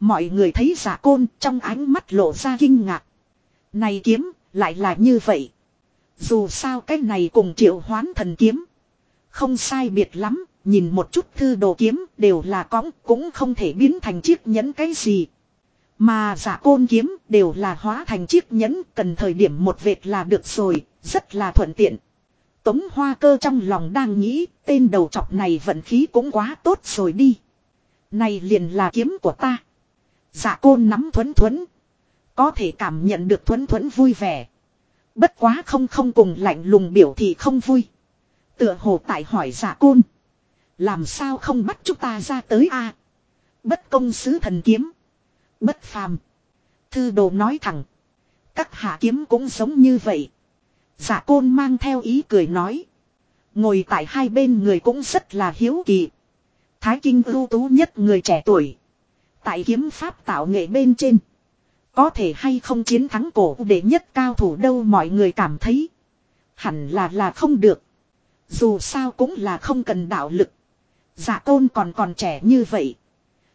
Mọi người thấy giả côn trong ánh mắt lộ ra kinh ngạc. Này kiếm, lại là như vậy. Dù sao cái này cùng triệu hoán thần kiếm. Không sai biệt lắm, nhìn một chút thư đồ kiếm đều là cõng cũng không thể biến thành chiếc nhẫn cái gì. Mà giả côn kiếm đều là hóa thành chiếc nhẫn cần thời điểm một vệt là được rồi, rất là thuận tiện. Tống hoa cơ trong lòng đang nghĩ tên đầu chọc này vận khí cũng quá tốt rồi đi. Này liền là kiếm của ta. Giả côn nắm thuấn thuấn. Có thể cảm nhận được thuấn thuấn vui vẻ. Bất quá không không cùng lạnh lùng biểu thì không vui. Tựa hồ tại hỏi giả côn. Làm sao không bắt chúng ta ra tới a Bất công sứ thần kiếm. Bất phàm. Thư đồ nói thẳng. Các hạ kiếm cũng giống như vậy. Giả côn mang theo ý cười nói. Ngồi tại hai bên người cũng rất là hiếu kỳ. Thái kinh ưu tú nhất người trẻ tuổi. Tại kiếm pháp tạo nghệ bên trên. Có thể hay không chiến thắng cổ để nhất cao thủ đâu mọi người cảm thấy. Hẳn là là không được. Dù sao cũng là không cần đạo lực. Giả tôn còn còn trẻ như vậy.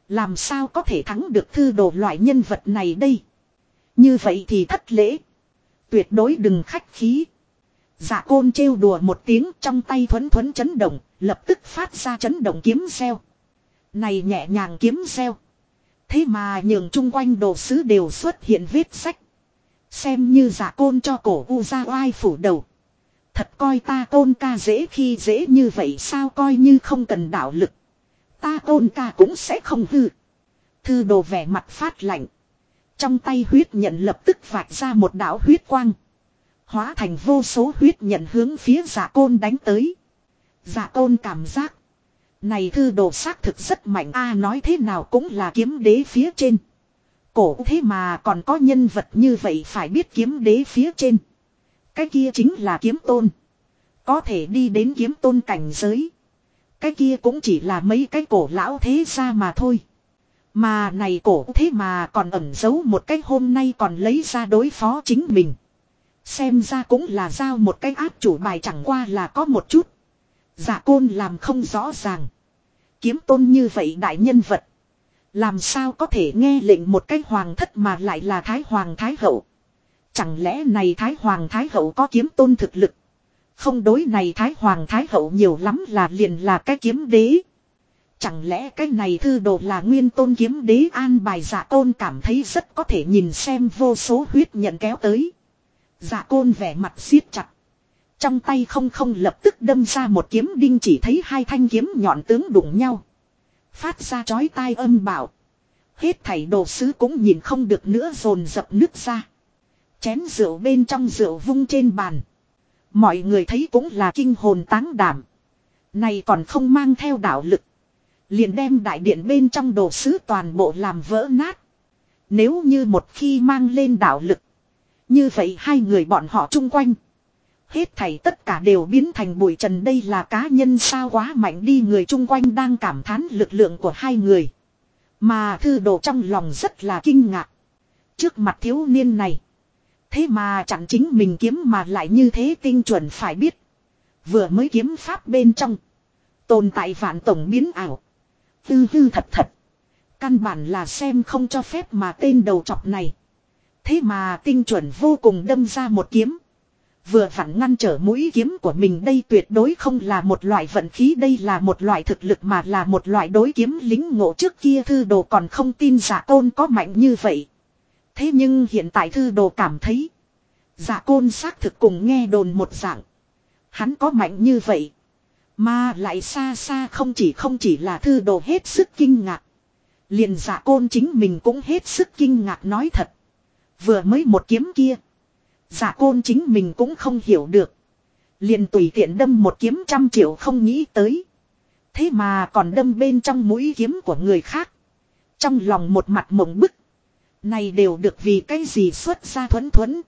Làm sao có thể thắng được thư đồ loại nhân vật này đây. Như vậy thì thất lễ. Tuyệt đối đừng khách khí. giả côn trêu đùa một tiếng trong tay thuấn thuấn chấn động, lập tức phát ra chấn động kiếm xeo. Này nhẹ nhàng kiếm xeo. Thế mà nhường chung quanh đồ sứ đều xuất hiện vết sách. Xem như giả côn cho cổ u ra oai phủ đầu. Thật coi ta tôn ca dễ khi dễ như vậy sao coi như không cần đạo lực. Ta tôn ca cũng sẽ không hư. Thư đồ vẻ mặt phát lạnh. Trong tay huyết nhận lập tức vạch ra một đạo huyết quang. Hóa thành vô số huyết nhận hướng phía giả côn đánh tới. Giả côn cảm giác. Này thư đồ xác thực rất mạnh a à, nói thế nào cũng là kiếm đế phía trên. Cổ thế mà còn có nhân vật như vậy phải biết kiếm đế phía trên. Cái kia chính là kiếm tôn. Có thể đi đến kiếm tôn cảnh giới. Cái kia cũng chỉ là mấy cái cổ lão thế ra mà thôi. Mà này cổ thế mà còn ẩn giấu một cái hôm nay còn lấy ra đối phó chính mình. Xem ra cũng là giao một cái áp chủ bài chẳng qua là có một chút. Giả côn làm không rõ ràng. Kiếm tôn như vậy đại nhân vật. Làm sao có thể nghe lệnh một cái hoàng thất mà lại là thái hoàng thái hậu. Chẳng lẽ này thái hoàng thái hậu có kiếm tôn thực lực. Không đối này thái hoàng thái hậu nhiều lắm là liền là cái kiếm đế. Chẳng lẽ cái này thư đồ là nguyên tôn kiếm đế an bài giả côn cảm thấy rất có thể nhìn xem vô số huyết nhận kéo tới. Giả côn vẻ mặt siết chặt. Trong tay không không lập tức đâm ra một kiếm đinh chỉ thấy hai thanh kiếm nhọn tướng đụng nhau. Phát ra chói tai âm bảo. Hết thảy đồ sứ cũng nhìn không được nữa rồn dập nước ra. Chén rượu bên trong rượu vung trên bàn. Mọi người thấy cũng là kinh hồn táng đảm. Này còn không mang theo đạo lực. Liền đem đại điện bên trong đồ sứ toàn bộ làm vỡ nát. Nếu như một khi mang lên đạo lực. Như vậy hai người bọn họ chung quanh. Hết thảy tất cả đều biến thành bụi trần đây là cá nhân sao quá mạnh đi, người chung quanh đang cảm thán lực lượng của hai người. Mà thư đồ trong lòng rất là kinh ngạc. Trước mặt thiếu niên này. Thế mà chẳng chính mình kiếm mà lại như thế tinh chuẩn phải biết. Vừa mới kiếm pháp bên trong. Tồn tại vạn tổng biến ảo. Tư hư thật thật. Căn bản là xem không cho phép mà tên đầu chọc này. Thế mà tinh chuẩn vô cùng đâm ra một kiếm. Vừa phản ngăn trở mũi kiếm của mình đây tuyệt đối không là một loại vận khí, đây là một loại thực lực mà là một loại đối kiếm lính ngộ trước kia thư đồ còn không tin giả tôn có mạnh như vậy. Thế nhưng hiện tại thư đồ cảm thấy. Giả côn xác thực cùng nghe đồn một dạng. Hắn có mạnh như vậy. Mà lại xa xa không chỉ không chỉ là thư đồ hết sức kinh ngạc. Liền giả côn chính mình cũng hết sức kinh ngạc nói thật. Vừa mới một kiếm kia. Giả côn chính mình cũng không hiểu được. Liền tùy tiện đâm một kiếm trăm triệu không nghĩ tới. Thế mà còn đâm bên trong mũi kiếm của người khác. Trong lòng một mặt mộng bức. Này đều được vì cái gì xuất ra thuấn thuấn.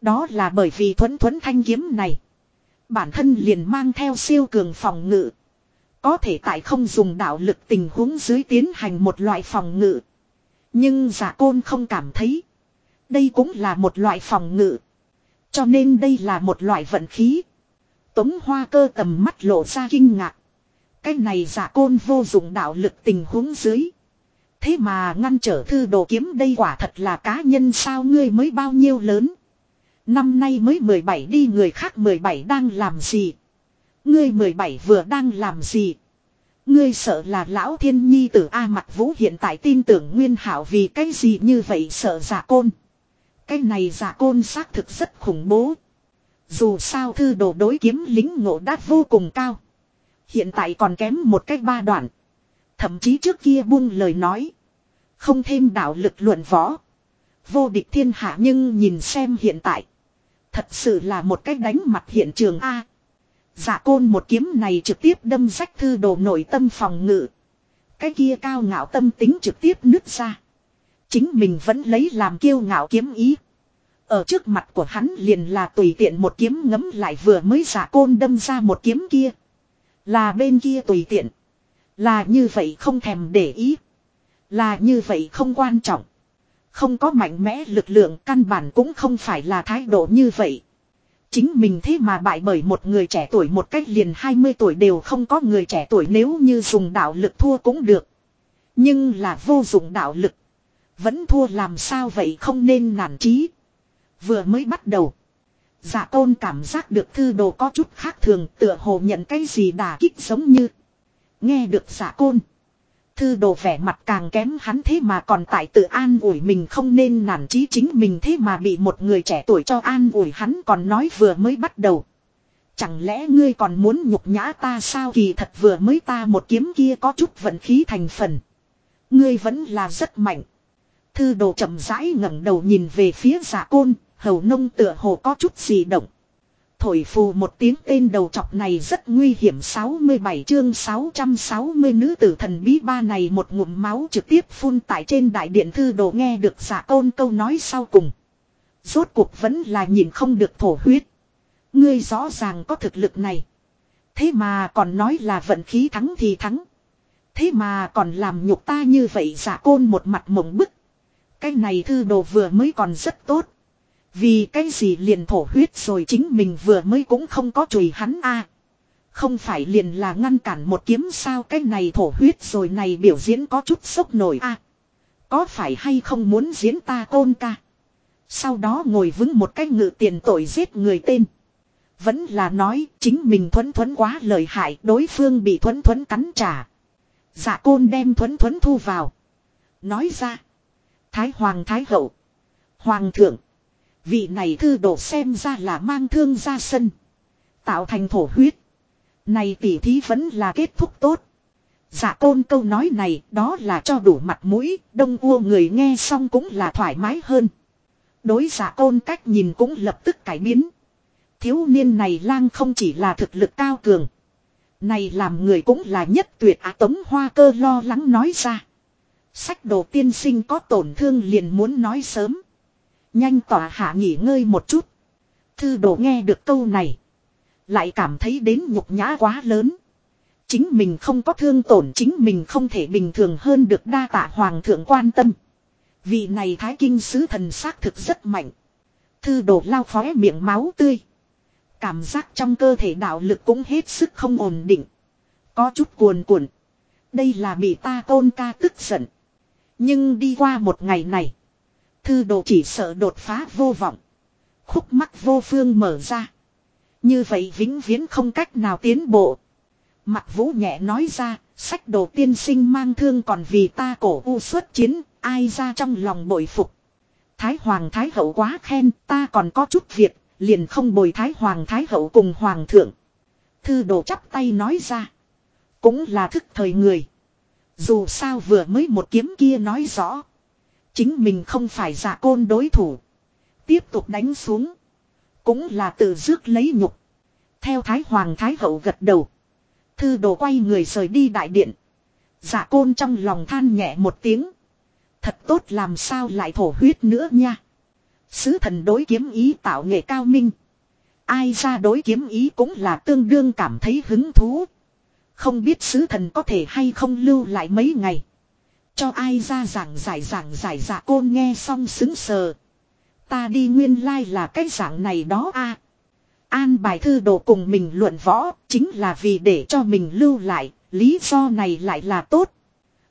Đó là bởi vì thuấn thuấn thanh kiếm này. Bản thân liền mang theo siêu cường phòng ngự. Có thể tại không dùng đạo lực tình huống dưới tiến hành một loại phòng ngự. Nhưng giả côn không cảm thấy. Đây cũng là một loại phòng ngự. Cho nên đây là một loại vận khí. Tống hoa cơ tầm mắt lộ ra kinh ngạc. Cái này giả côn vô dụng đạo lực tình huống dưới. Thế mà ngăn trở thư đồ kiếm đây quả thật là cá nhân sao ngươi mới bao nhiêu lớn. Năm nay mới 17 đi, người khác 17 đang làm gì. Ngươi 17 vừa đang làm gì. Ngươi sợ là lão thiên nhi tử A mặt vũ hiện tại tin tưởng nguyên hảo vì cái gì như vậy sợ giả côn. Cái này giả côn xác thực rất khủng bố. Dù sao thư đồ đối kiếm lính ngộ đát vô cùng cao. Hiện tại còn kém một cách ba đoạn. Thậm chí trước kia buông lời nói. Không thêm đạo lực luận võ. Vô địch thiên hạ nhưng nhìn xem hiện tại. Thật sự là một cách đánh mặt hiện trường A. Giả côn một kiếm này trực tiếp đâm rách thư đồ nội tâm phòng ngự. Cái kia cao ngạo tâm tính trực tiếp nứt ra. Chính mình vẫn lấy làm kiêu ngạo kiếm ý. Ở trước mặt của hắn liền là tùy tiện một kiếm ngấm lại vừa mới giả côn đâm ra một kiếm kia. Là bên kia tùy tiện. Là như vậy không thèm để ý. Là như vậy không quan trọng. Không có mạnh mẽ lực lượng căn bản cũng không phải là thái độ như vậy. Chính mình thế mà bại bởi một người trẻ tuổi một cách liền 20 tuổi đều không có người trẻ tuổi nếu như dùng đạo lực thua cũng được. Nhưng là vô dụng đạo lực. Vẫn thua làm sao vậy không nên nản trí. Vừa mới bắt đầu. giả tôn cảm giác được thư đồ có chút khác thường tựa hồ nhận cái gì đà kích giống như. Nghe được dạ giả côn. Thư đồ vẻ mặt càng kém hắn thế mà còn tại tự an ủi mình không nên nản trí chính mình thế mà bị một người trẻ tuổi cho an ủi hắn còn nói vừa mới bắt đầu. Chẳng lẽ ngươi còn muốn nhục nhã ta sao kỳ thật vừa mới ta một kiếm kia có chút vận khí thành phần. Ngươi vẫn là rất mạnh. Thư đồ chậm rãi ngẩng đầu nhìn về phía giả côn, hầu nông tựa hồ có chút gì động. Thổi phù một tiếng tên đầu chọc này rất nguy hiểm 67 chương 660 nữ tử thần bí ba này một ngụm máu trực tiếp phun tại trên đại điện thư đồ nghe được giả tôn câu nói sau cùng. Rốt cuộc vẫn là nhìn không được thổ huyết. Ngươi rõ ràng có thực lực này. Thế mà còn nói là vận khí thắng thì thắng. Thế mà còn làm nhục ta như vậy giả côn một mặt mộng bức. Cái này thư đồ vừa mới còn rất tốt. Vì cái gì liền thổ huyết rồi chính mình vừa mới cũng không có chùi hắn a Không phải liền là ngăn cản một kiếm sao cái này thổ huyết rồi này biểu diễn có chút sốc nổi a Có phải hay không muốn diễn ta tôn ca. Sau đó ngồi vững một cái ngự tiền tội giết người tên. Vẫn là nói chính mình thuấn thuấn quá lợi hại, đối phương bị thuấn thuấn cắn trả. Dạ côn đem thuấn thuấn thu vào. Nói ra. Thái hoàng thái hậu. Hoàng thượng. Vị này thư đổ xem ra là mang thương ra sân. Tạo thành thổ huyết. Này tỉ thí vẫn là kết thúc tốt. Dạ côn câu nói này đó là cho đủ mặt mũi, đông vua người nghe xong cũng là thoải mái hơn. Đối giả côn cách nhìn cũng lập tức cải biến. Thiếu niên này lang không chỉ là thực lực cao cường. Này làm người cũng là nhất tuyệt á tống hoa cơ lo lắng nói ra. Sách đồ tiên sinh có tổn thương liền muốn nói sớm. Nhanh tỏa hạ nghỉ ngơi một chút. Thư đồ nghe được câu này. Lại cảm thấy đến nhục nhã quá lớn. Chính mình không có thương tổn, chính mình không thể bình thường hơn được đa tạ hoàng thượng quan tâm. Vị này thái kinh sứ thần xác thực rất mạnh. Thư đồ lao phói miệng máu tươi. Cảm giác trong cơ thể đạo lực cũng hết sức không ổn định. Có chút cuồn cuộn. Đây là bị ta tôn ca tức giận. Nhưng đi qua một ngày này. Thư đồ chỉ sợ đột phá vô vọng. Khúc mắc vô phương mở ra. Như vậy vĩnh viễn không cách nào tiến bộ. Mặt vũ nhẹ nói ra, sách đồ tiên sinh mang thương còn vì ta cổ u xuất chiến, ai ra trong lòng bội phục. Thái Hoàng Thái Hậu quá khen, ta còn có chút việc, liền không bồi Thái Hoàng Thái Hậu cùng Hoàng thượng. Thư đồ chắp tay nói ra. Cũng là thức thời người. Dù sao vừa mới một kiếm kia nói rõ. Chính mình không phải giả côn đối thủ. Tiếp tục đánh xuống. Cũng là tự dước lấy nhục. Theo Thái Hoàng Thái Hậu gật đầu. Thư đồ quay người rời đi đại điện. Giả côn trong lòng than nhẹ một tiếng. Thật tốt làm sao lại thổ huyết nữa nha. Sứ thần đối kiếm ý tạo nghệ cao minh. Ai ra đối kiếm ý cũng là tương đương cảm thấy hứng thú. Không biết sứ thần có thể hay không lưu lại mấy ngày. Cho ai ra giảng giải giảng giải giả côn nghe xong xứng sờ. Ta đi nguyên lai like là cái giảng này đó a. An bài thư đồ cùng mình luận võ chính là vì để cho mình lưu lại, lý do này lại là tốt.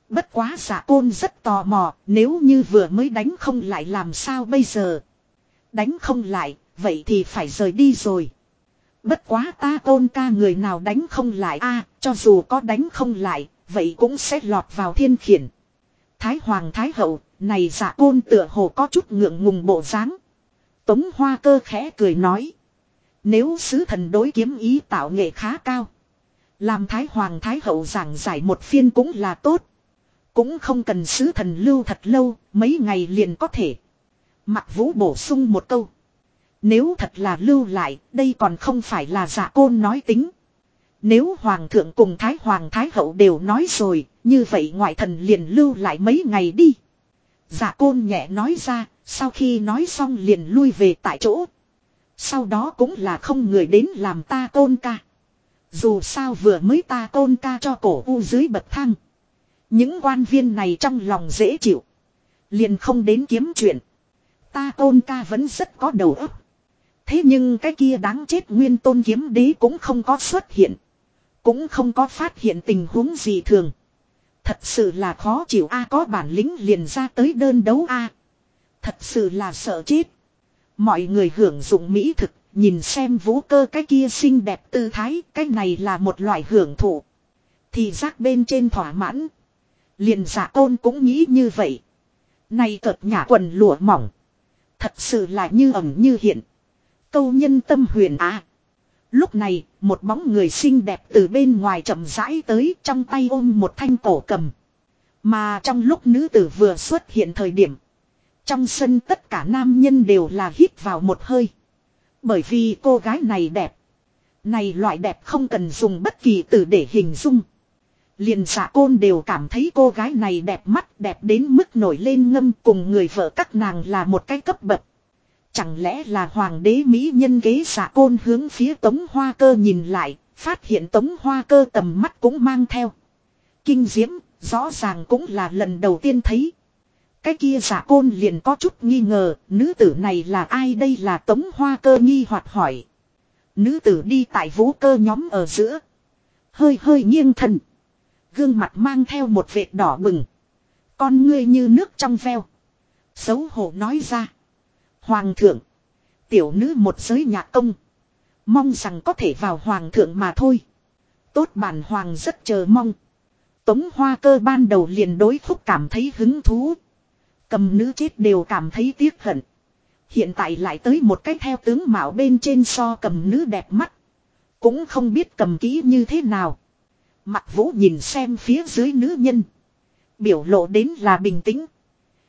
Bất quá giả côn rất tò mò, nếu như vừa mới đánh không lại làm sao bây giờ. Đánh không lại, vậy thì phải rời đi rồi. Bất quá ta tôn ca người nào đánh không lại a cho dù có đánh không lại, vậy cũng sẽ lọt vào thiên khiển. Thái Hoàng Thái Hậu, này giả côn tựa hồ có chút ngượng ngùng bộ dáng. Tống Hoa cơ khẽ cười nói. Nếu sứ thần đối kiếm ý tạo nghệ khá cao. Làm Thái Hoàng Thái Hậu giảng giải một phiên cũng là tốt. Cũng không cần sứ thần lưu thật lâu, mấy ngày liền có thể. Mặt vũ bổ sung một câu. Nếu thật là lưu lại, đây còn không phải là giả côn nói tính. Nếu Hoàng thượng cùng Thái Hoàng Thái Hậu đều nói rồi, như vậy ngoại thần liền lưu lại mấy ngày đi. Giả côn nhẹ nói ra, sau khi nói xong liền lui về tại chỗ. Sau đó cũng là không người đến làm ta tôn ca. Dù sao vừa mới ta tôn ca cho cổ u dưới bậc thang. Những quan viên này trong lòng dễ chịu. Liền không đến kiếm chuyện. Ta tôn ca vẫn rất có đầu óc. Thế nhưng cái kia đáng chết nguyên tôn kiếm đế cũng không có xuất hiện. Cũng không có phát hiện tình huống gì thường. Thật sự là khó chịu a có bản lĩnh liền ra tới đơn đấu a Thật sự là sợ chết. Mọi người hưởng dụng mỹ thực, nhìn xem vũ cơ cái kia xinh đẹp tư thái, cái này là một loại hưởng thụ. Thì giác bên trên thỏa mãn. Liền giả côn cũng nghĩ như vậy. Này cợt nhả quần lụa mỏng. Thật sự là như ẩm như hiện. Câu nhân tâm huyền á. Lúc này, một bóng người xinh đẹp từ bên ngoài chậm rãi tới trong tay ôm một thanh cổ cầm. Mà trong lúc nữ tử vừa xuất hiện thời điểm. Trong sân tất cả nam nhân đều là hít vào một hơi. Bởi vì cô gái này đẹp. Này loại đẹp không cần dùng bất kỳ từ để hình dung. Liền giả côn đều cảm thấy cô gái này đẹp mắt đẹp đến mức nổi lên ngâm cùng người vợ các nàng là một cái cấp bậc. Chẳng lẽ là hoàng đế Mỹ nhân kế xạ côn hướng phía tống hoa cơ nhìn lại, phát hiện tống hoa cơ tầm mắt cũng mang theo. Kinh diễm, rõ ràng cũng là lần đầu tiên thấy. Cái kia giả côn liền có chút nghi ngờ, nữ tử này là ai đây là tống hoa cơ nghi hoặc hỏi. Nữ tử đi tại vũ cơ nhóm ở giữa. Hơi hơi nghiêng thần. Gương mặt mang theo một vệt đỏ bừng. Con ngươi như nước trong veo. Xấu hổ nói ra. Hoàng thượng. Tiểu nữ một giới nhạc công. Mong rằng có thể vào hoàng thượng mà thôi. Tốt bản hoàng rất chờ mong. Tống hoa cơ ban đầu liền đối phúc cảm thấy hứng thú. Cầm nữ chết đều cảm thấy tiếc hận. Hiện tại lại tới một cách theo tướng mạo bên trên so cầm nữ đẹp mắt. Cũng không biết cầm kỹ như thế nào. Mặt vũ nhìn xem phía dưới nữ nhân. Biểu lộ đến là bình tĩnh.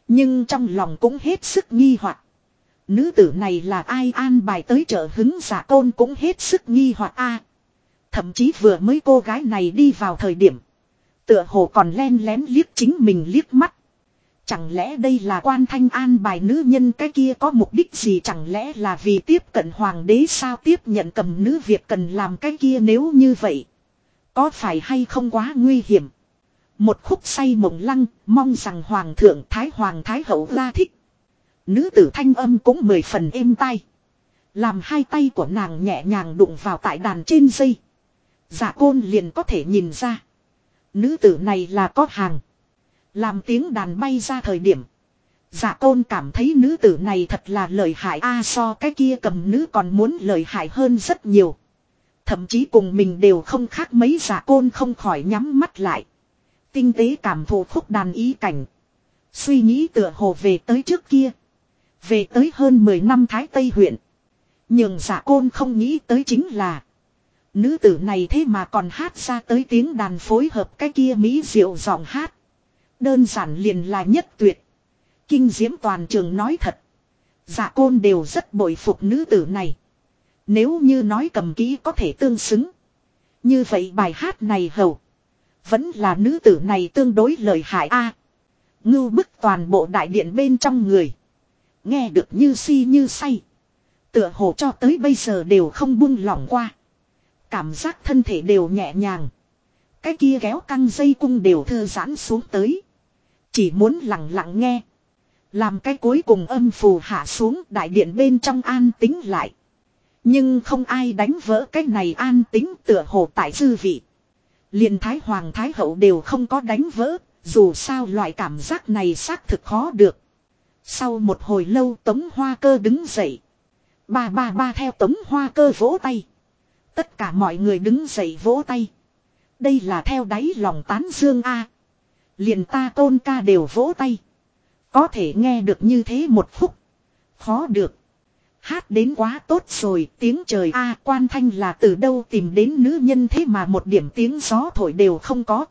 Nhưng trong lòng cũng hết sức nghi hoặc. Nữ tử này là ai an bài tới trợ hứng giả tôn cũng hết sức nghi hoặc a. Thậm chí vừa mới cô gái này đi vào thời điểm. Tựa hồ còn len lén liếc chính mình liếc mắt. Chẳng lẽ đây là quan thanh an bài nữ nhân cái kia có mục đích gì chẳng lẽ là vì tiếp cận hoàng đế sao tiếp nhận cầm nữ việc cần làm cái kia nếu như vậy. Có phải hay không quá nguy hiểm. Một khúc say mộng lăng, mong rằng hoàng thượng thái hoàng thái hậu ra thích. Nữ tử thanh âm cũng mười phần êm tai. Làm hai tay của nàng nhẹ nhàng đụng vào tại đàn trên dây. Giả côn liền có thể nhìn ra. Nữ tử này là có hàng. Làm tiếng đàn bay ra thời điểm. giả côn cảm thấy nữ tử này thật là lợi hại a so cái kia cầm nữ còn muốn lợi hại hơn rất nhiều. Thậm chí cùng mình đều không khác mấy giả côn không khỏi nhắm mắt lại. Tinh tế cảm thụ khúc đàn ý cảnh. Suy nghĩ tựa hồ về tới trước kia. Về tới hơn 10 năm Thái Tây huyện. Nhưng giả côn không nghĩ tới chính là. Nữ tử này thế mà còn hát ra tới tiếng đàn phối hợp cái kia mỹ diệu giọng hát. Đơn giản liền là nhất tuyệt. Kinh diễm toàn trường nói thật. Giả côn đều rất bội phục nữ tử này. Nếu như nói cầm kỹ có thể tương xứng. Như vậy bài hát này hầu. Vẫn là nữ tử này tương đối lợi hại a. ngưu bức toàn bộ đại điện bên trong người. Nghe được như si như say. Tựa hồ cho tới bây giờ đều không buông lỏng qua. Cảm giác thân thể đều nhẹ nhàng. Cái kia kéo căng dây cung đều thư giãn xuống tới. Chỉ muốn lặng lặng nghe. Làm cái cuối cùng âm phù hạ xuống đại điện bên trong an tính lại. Nhưng không ai đánh vỡ cái này an tính tựa hồ tại dư vị. liền Thái Hoàng Thái Hậu đều không có đánh vỡ, dù sao loại cảm giác này xác thực khó được. Sau một hồi lâu Tống Hoa Cơ đứng dậy. Ba ba ba theo Tống Hoa Cơ vỗ tay. Tất cả mọi người đứng dậy vỗ tay. Đây là theo đáy lòng tán dương A. Liền ta tôn ca đều vỗ tay. Có thể nghe được như thế một phút. Khó được. Hát đến quá tốt rồi, tiếng trời a quan thanh là từ đâu tìm đến nữ nhân thế mà một điểm tiếng gió thổi đều không có.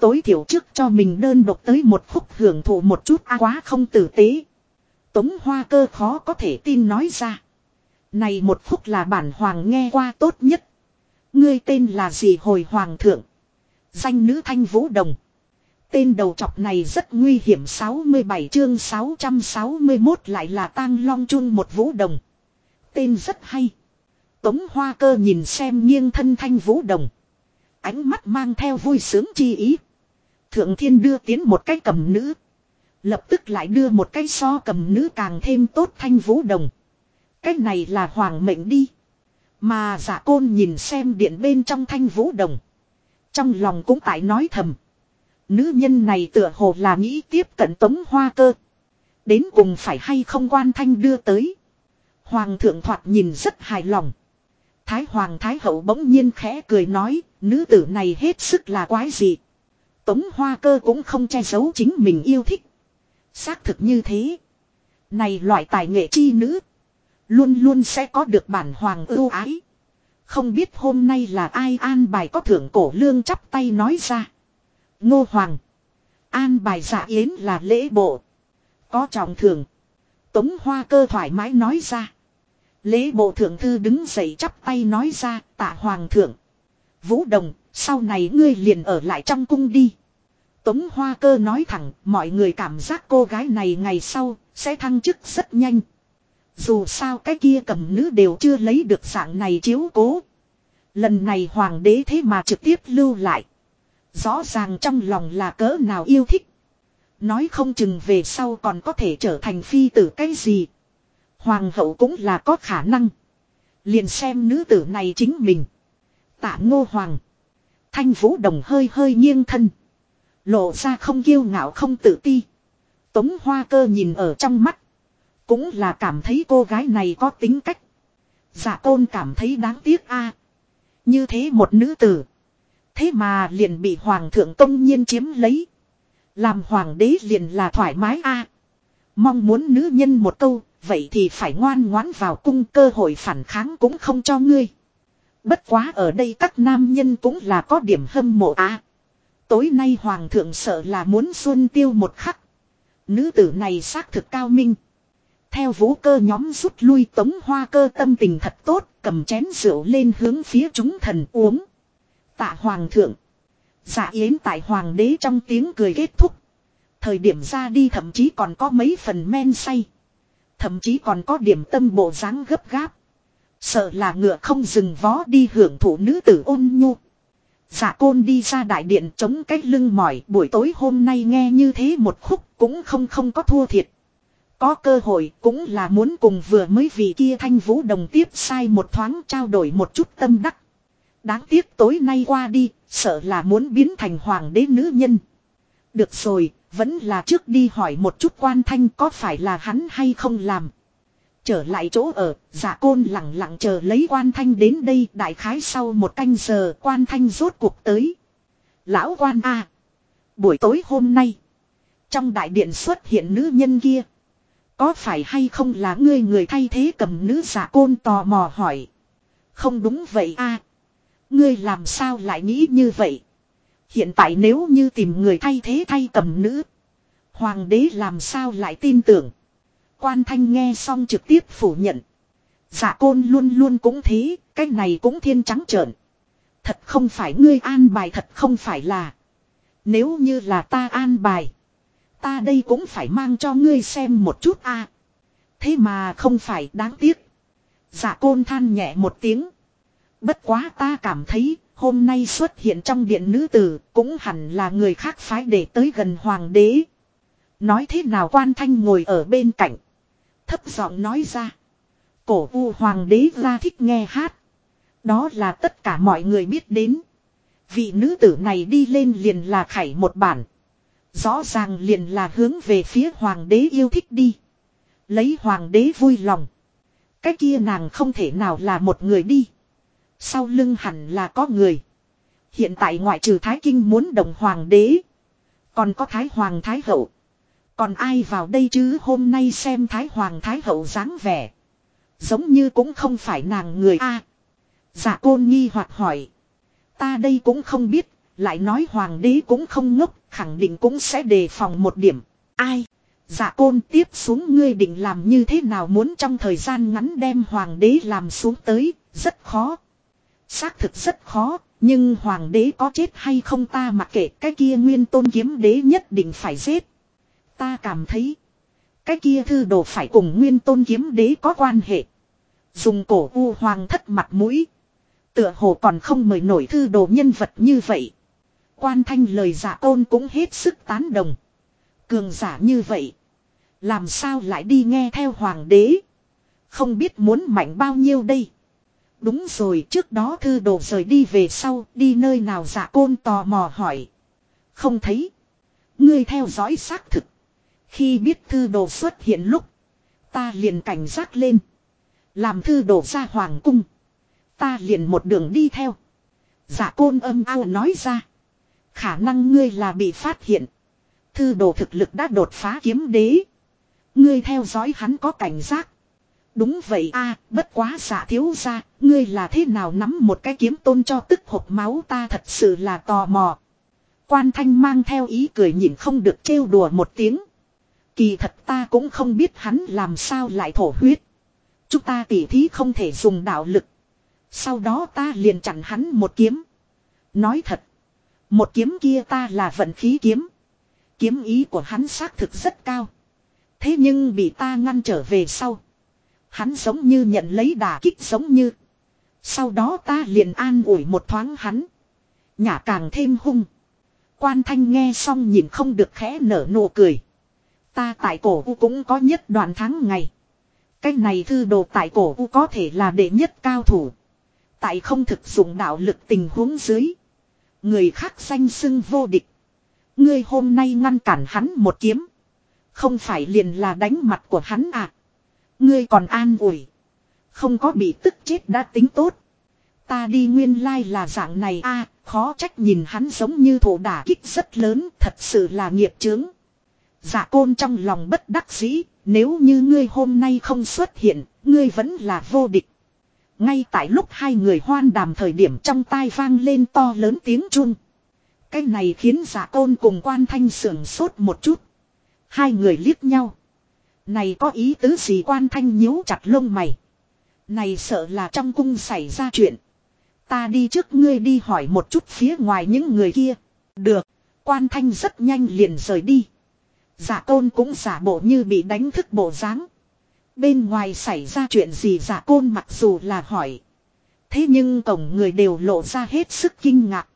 Tối thiểu trước cho mình đơn độc tới một phút hưởng thụ một chút a quá không tử tế. Tống hoa cơ khó có thể tin nói ra. Này một phút là bản hoàng nghe qua tốt nhất. Ngươi tên là gì hồi hoàng thượng? Danh nữ thanh vũ đồng. Tên đầu chọc này rất nguy hiểm 67 chương 661 lại là tang long chung một vũ đồng. Tên rất hay. Tống hoa cơ nhìn xem nghiêng thân thanh vũ đồng. Ánh mắt mang theo vui sướng chi ý. Thượng thiên đưa tiến một cái cầm nữ. Lập tức lại đưa một cái so cầm nữ càng thêm tốt thanh vũ đồng. Cái này là hoàng mệnh đi. Mà giả côn nhìn xem điện bên trong thanh vũ đồng. Trong lòng cũng tại nói thầm. Nữ nhân này tựa hồ là nghĩ tiếp cận tống hoa cơ. Đến cùng phải hay không quan thanh đưa tới. Hoàng thượng thoạt nhìn rất hài lòng. Thái hoàng thái hậu bỗng nhiên khẽ cười nói, nữ tử này hết sức là quái gì. Tống hoa cơ cũng không che giấu chính mình yêu thích. Xác thực như thế. Này loại tài nghệ chi nữ. Luôn luôn sẽ có được bản hoàng ưu ái. Không biết hôm nay là ai an bài có thưởng cổ lương chắp tay nói ra. Ngô Hoàng. An bài dạ yến là lễ bộ. Có trọng thường. Tống Hoa cơ thoải mái nói ra. Lễ bộ thượng thư đứng dậy chắp tay nói ra tạ Hoàng thượng. Vũ Đồng, sau này ngươi liền ở lại trong cung đi. Tống Hoa cơ nói thẳng, mọi người cảm giác cô gái này ngày sau, sẽ thăng chức rất nhanh. Dù sao cái kia cầm nữ đều chưa lấy được dạng này chiếu cố. Lần này hoàng đế thế mà trực tiếp lưu lại. Rõ ràng trong lòng là cỡ nào yêu thích. Nói không chừng về sau còn có thể trở thành phi tử cái gì. Hoàng hậu cũng là có khả năng. Liền xem nữ tử này chính mình. Tạ ngô hoàng. Thanh vũ đồng hơi hơi nghiêng thân. Lộ ra không kiêu ngạo không tự ti. Tống hoa cơ nhìn ở trong mắt. Cũng là cảm thấy cô gái này có tính cách. Dạ tôn cảm thấy đáng tiếc a Như thế một nữ tử. Thế mà liền bị hoàng thượng công nhiên chiếm lấy. Làm hoàng đế liền là thoải mái a. Mong muốn nữ nhân một câu, vậy thì phải ngoan ngoãn vào cung cơ hội phản kháng cũng không cho ngươi. Bất quá ở đây các nam nhân cũng là có điểm hâm mộ a. Tối nay hoàng thượng sợ là muốn xuân tiêu một khắc. Nữ tử này xác thực cao minh. Theo vũ cơ nhóm rút lui tống hoa cơ tâm tình thật tốt, cầm chén rượu lên hướng phía chúng thần uống. Tạ hoàng thượng. Dạ yến tại hoàng đế trong tiếng cười kết thúc. Thời điểm ra đi thậm chí còn có mấy phần men say. Thậm chí còn có điểm tâm bộ dáng gấp gáp. Sợ là ngựa không dừng vó đi hưởng thụ nữ tử ôn nhu. giả côn đi ra đại điện chống cách lưng mỏi buổi tối hôm nay nghe như thế một khúc cũng không không có thua thiệt. Có cơ hội cũng là muốn cùng vừa mới vì kia thanh vũ đồng tiếp sai một thoáng trao đổi một chút tâm đắc. Đáng tiếc tối nay qua đi, sợ là muốn biến thành hoàng đế nữ nhân. Được rồi, vẫn là trước đi hỏi một chút quan thanh có phải là hắn hay không làm. Trở lại chỗ ở, giả côn lặng lặng chờ lấy quan thanh đến đây đại khái sau một canh giờ quan thanh rốt cuộc tới. Lão quan A. buổi tối hôm nay. Trong đại điện xuất hiện nữ nhân kia. Có phải hay không là ngươi người thay thế cầm nữ giả côn tò mò hỏi. Không đúng vậy a Ngươi làm sao lại nghĩ như vậy? Hiện tại nếu như tìm người thay thế thay cầm nữ. Hoàng đế làm sao lại tin tưởng? Quan thanh nghe xong trực tiếp phủ nhận. Giả côn luôn luôn cũng thế, cái này cũng thiên trắng trợn. Thật không phải ngươi an bài thật không phải là. Nếu như là ta an bài. Ta đây cũng phải mang cho ngươi xem một chút a. Thế mà không phải đáng tiếc. Giả côn than nhẹ một tiếng. Bất quá ta cảm thấy hôm nay xuất hiện trong điện nữ tử cũng hẳn là người khác phái để tới gần hoàng đế. Nói thế nào quan thanh ngồi ở bên cạnh. Thấp giọng nói ra. Cổ u hoàng đế ra thích nghe hát. Đó là tất cả mọi người biết đến. Vị nữ tử này đi lên liền là khải một bản. Rõ ràng liền là hướng về phía hoàng đế yêu thích đi. Lấy hoàng đế vui lòng. Cái kia nàng không thể nào là một người đi. Sau lưng hẳn là có người. Hiện tại ngoại trừ Thái Kinh muốn đồng hoàng đế. Còn có Thái Hoàng Thái Hậu. Còn ai vào đây chứ hôm nay xem Thái Hoàng Thái Hậu dáng vẻ. Giống như cũng không phải nàng người A. giả côn nghi hoặc hỏi. Ta đây cũng không biết, lại nói hoàng đế cũng không ngốc, khẳng định cũng sẽ đề phòng một điểm. Ai? Dạ côn tiếp xuống ngươi định làm như thế nào muốn trong thời gian ngắn đem hoàng đế làm xuống tới, rất khó. Xác thực rất khó, nhưng hoàng đế có chết hay không ta mặc kệ cái kia nguyên tôn kiếm đế nhất định phải giết. Ta cảm thấy, cái kia thư đồ phải cùng nguyên tôn kiếm đế có quan hệ. Dùng cổ u hoàng thất mặt mũi. Tựa hồ còn không mời nổi thư đồ nhân vật như vậy. Quan thanh lời giả tôn cũng hết sức tán đồng. Cường giả như vậy. Làm sao lại đi nghe theo hoàng đế. Không biết muốn mạnh bao nhiêu đây. Đúng rồi trước đó thư đồ rời đi về sau đi nơi nào giả côn tò mò hỏi. Không thấy. Ngươi theo dõi xác thực. Khi biết thư đồ xuất hiện lúc. Ta liền cảnh giác lên. Làm thư đồ ra hoàng cung. Ta liền một đường đi theo. Giả côn âm ao nói ra. Khả năng ngươi là bị phát hiện. Thư đồ thực lực đã đột phá kiếm đế. Ngươi theo dõi hắn có cảnh giác. Đúng vậy a bất quá giả thiếu ra, ngươi là thế nào nắm một cái kiếm tôn cho tức hộp máu ta thật sự là tò mò. Quan thanh mang theo ý cười nhìn không được trêu đùa một tiếng. Kỳ thật ta cũng không biết hắn làm sao lại thổ huyết. Chúng ta tỉ thí không thể dùng đạo lực. Sau đó ta liền chặn hắn một kiếm. Nói thật. Một kiếm kia ta là vận khí kiếm. Kiếm ý của hắn xác thực rất cao. Thế nhưng bị ta ngăn trở về sau. Hắn giống như nhận lấy đà kích giống như. Sau đó ta liền an ủi một thoáng hắn. Nhả càng thêm hung. Quan thanh nghe xong nhìn không được khẽ nở nụ cười. Ta tại cổ u cũng có nhất đoạn tháng ngày. Cái này thư đồ tại cổ u có thể là đệ nhất cao thủ. Tại không thực dụng đạo lực tình huống dưới. Người khác danh xưng vô địch. Ngươi hôm nay ngăn cản hắn một kiếm. Không phải liền là đánh mặt của hắn à. Ngươi còn an ủi. Không có bị tức chết đã tính tốt. Ta đi nguyên lai là dạng này a khó trách nhìn hắn giống như thổ đả kích rất lớn, thật sự là nghiệp chướng. Dạ côn trong lòng bất đắc dĩ, nếu như ngươi hôm nay không xuất hiện, ngươi vẫn là vô địch. Ngay tại lúc hai người hoan đàm thời điểm trong tai vang lên to lớn tiếng chuông. Cái này khiến giả côn cùng quan thanh sưởng sốt một chút. Hai người liếc nhau. Này có ý tứ gì quan thanh nhíu chặt lông mày. Này sợ là trong cung xảy ra chuyện. Ta đi trước ngươi đi hỏi một chút phía ngoài những người kia. Được. Quan thanh rất nhanh liền rời đi. Giả côn cũng giả bộ như bị đánh thức bộ dáng. Bên ngoài xảy ra chuyện gì giả côn mặc dù là hỏi. Thế nhưng tổng người đều lộ ra hết sức kinh ngạc.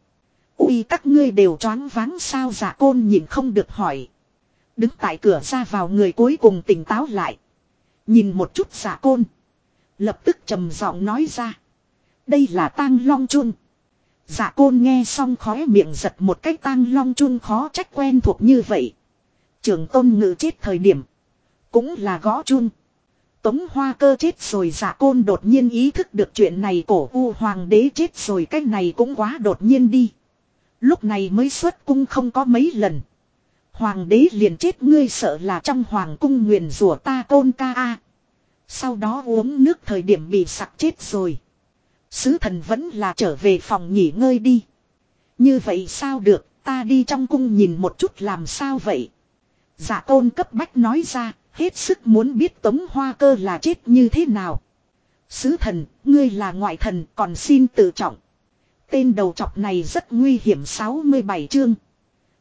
Ui, các ngươi đều choáng váng sao giả côn nhìn không được hỏi. Đứng tại cửa ra vào người cuối cùng tỉnh táo lại. Nhìn một chút giả côn. Lập tức trầm giọng nói ra. Đây là tang long chun. Dạ côn nghe xong khóe miệng giật một cách tang long chun khó trách quen thuộc như vậy. Trường tôn ngự chết thời điểm. Cũng là gõ chun. Tống hoa cơ chết rồi giả côn đột nhiên ý thức được chuyện này cổ u hoàng đế chết rồi cái này cũng quá đột nhiên đi. Lúc này mới xuất cung không có mấy lần. Hoàng đế liền chết ngươi sợ là trong hoàng cung nguyền rủa ta côn ca a. Sau đó uống nước thời điểm bị sặc chết rồi. Sứ thần vẫn là trở về phòng nghỉ ngơi đi. Như vậy sao được, ta đi trong cung nhìn một chút làm sao vậy. Dạ tôn cấp bách nói ra, hết sức muốn biết tống hoa cơ là chết như thế nào. Sứ thần, ngươi là ngoại thần còn xin tự trọng. Tên đầu trọc này rất nguy hiểm 67 chương.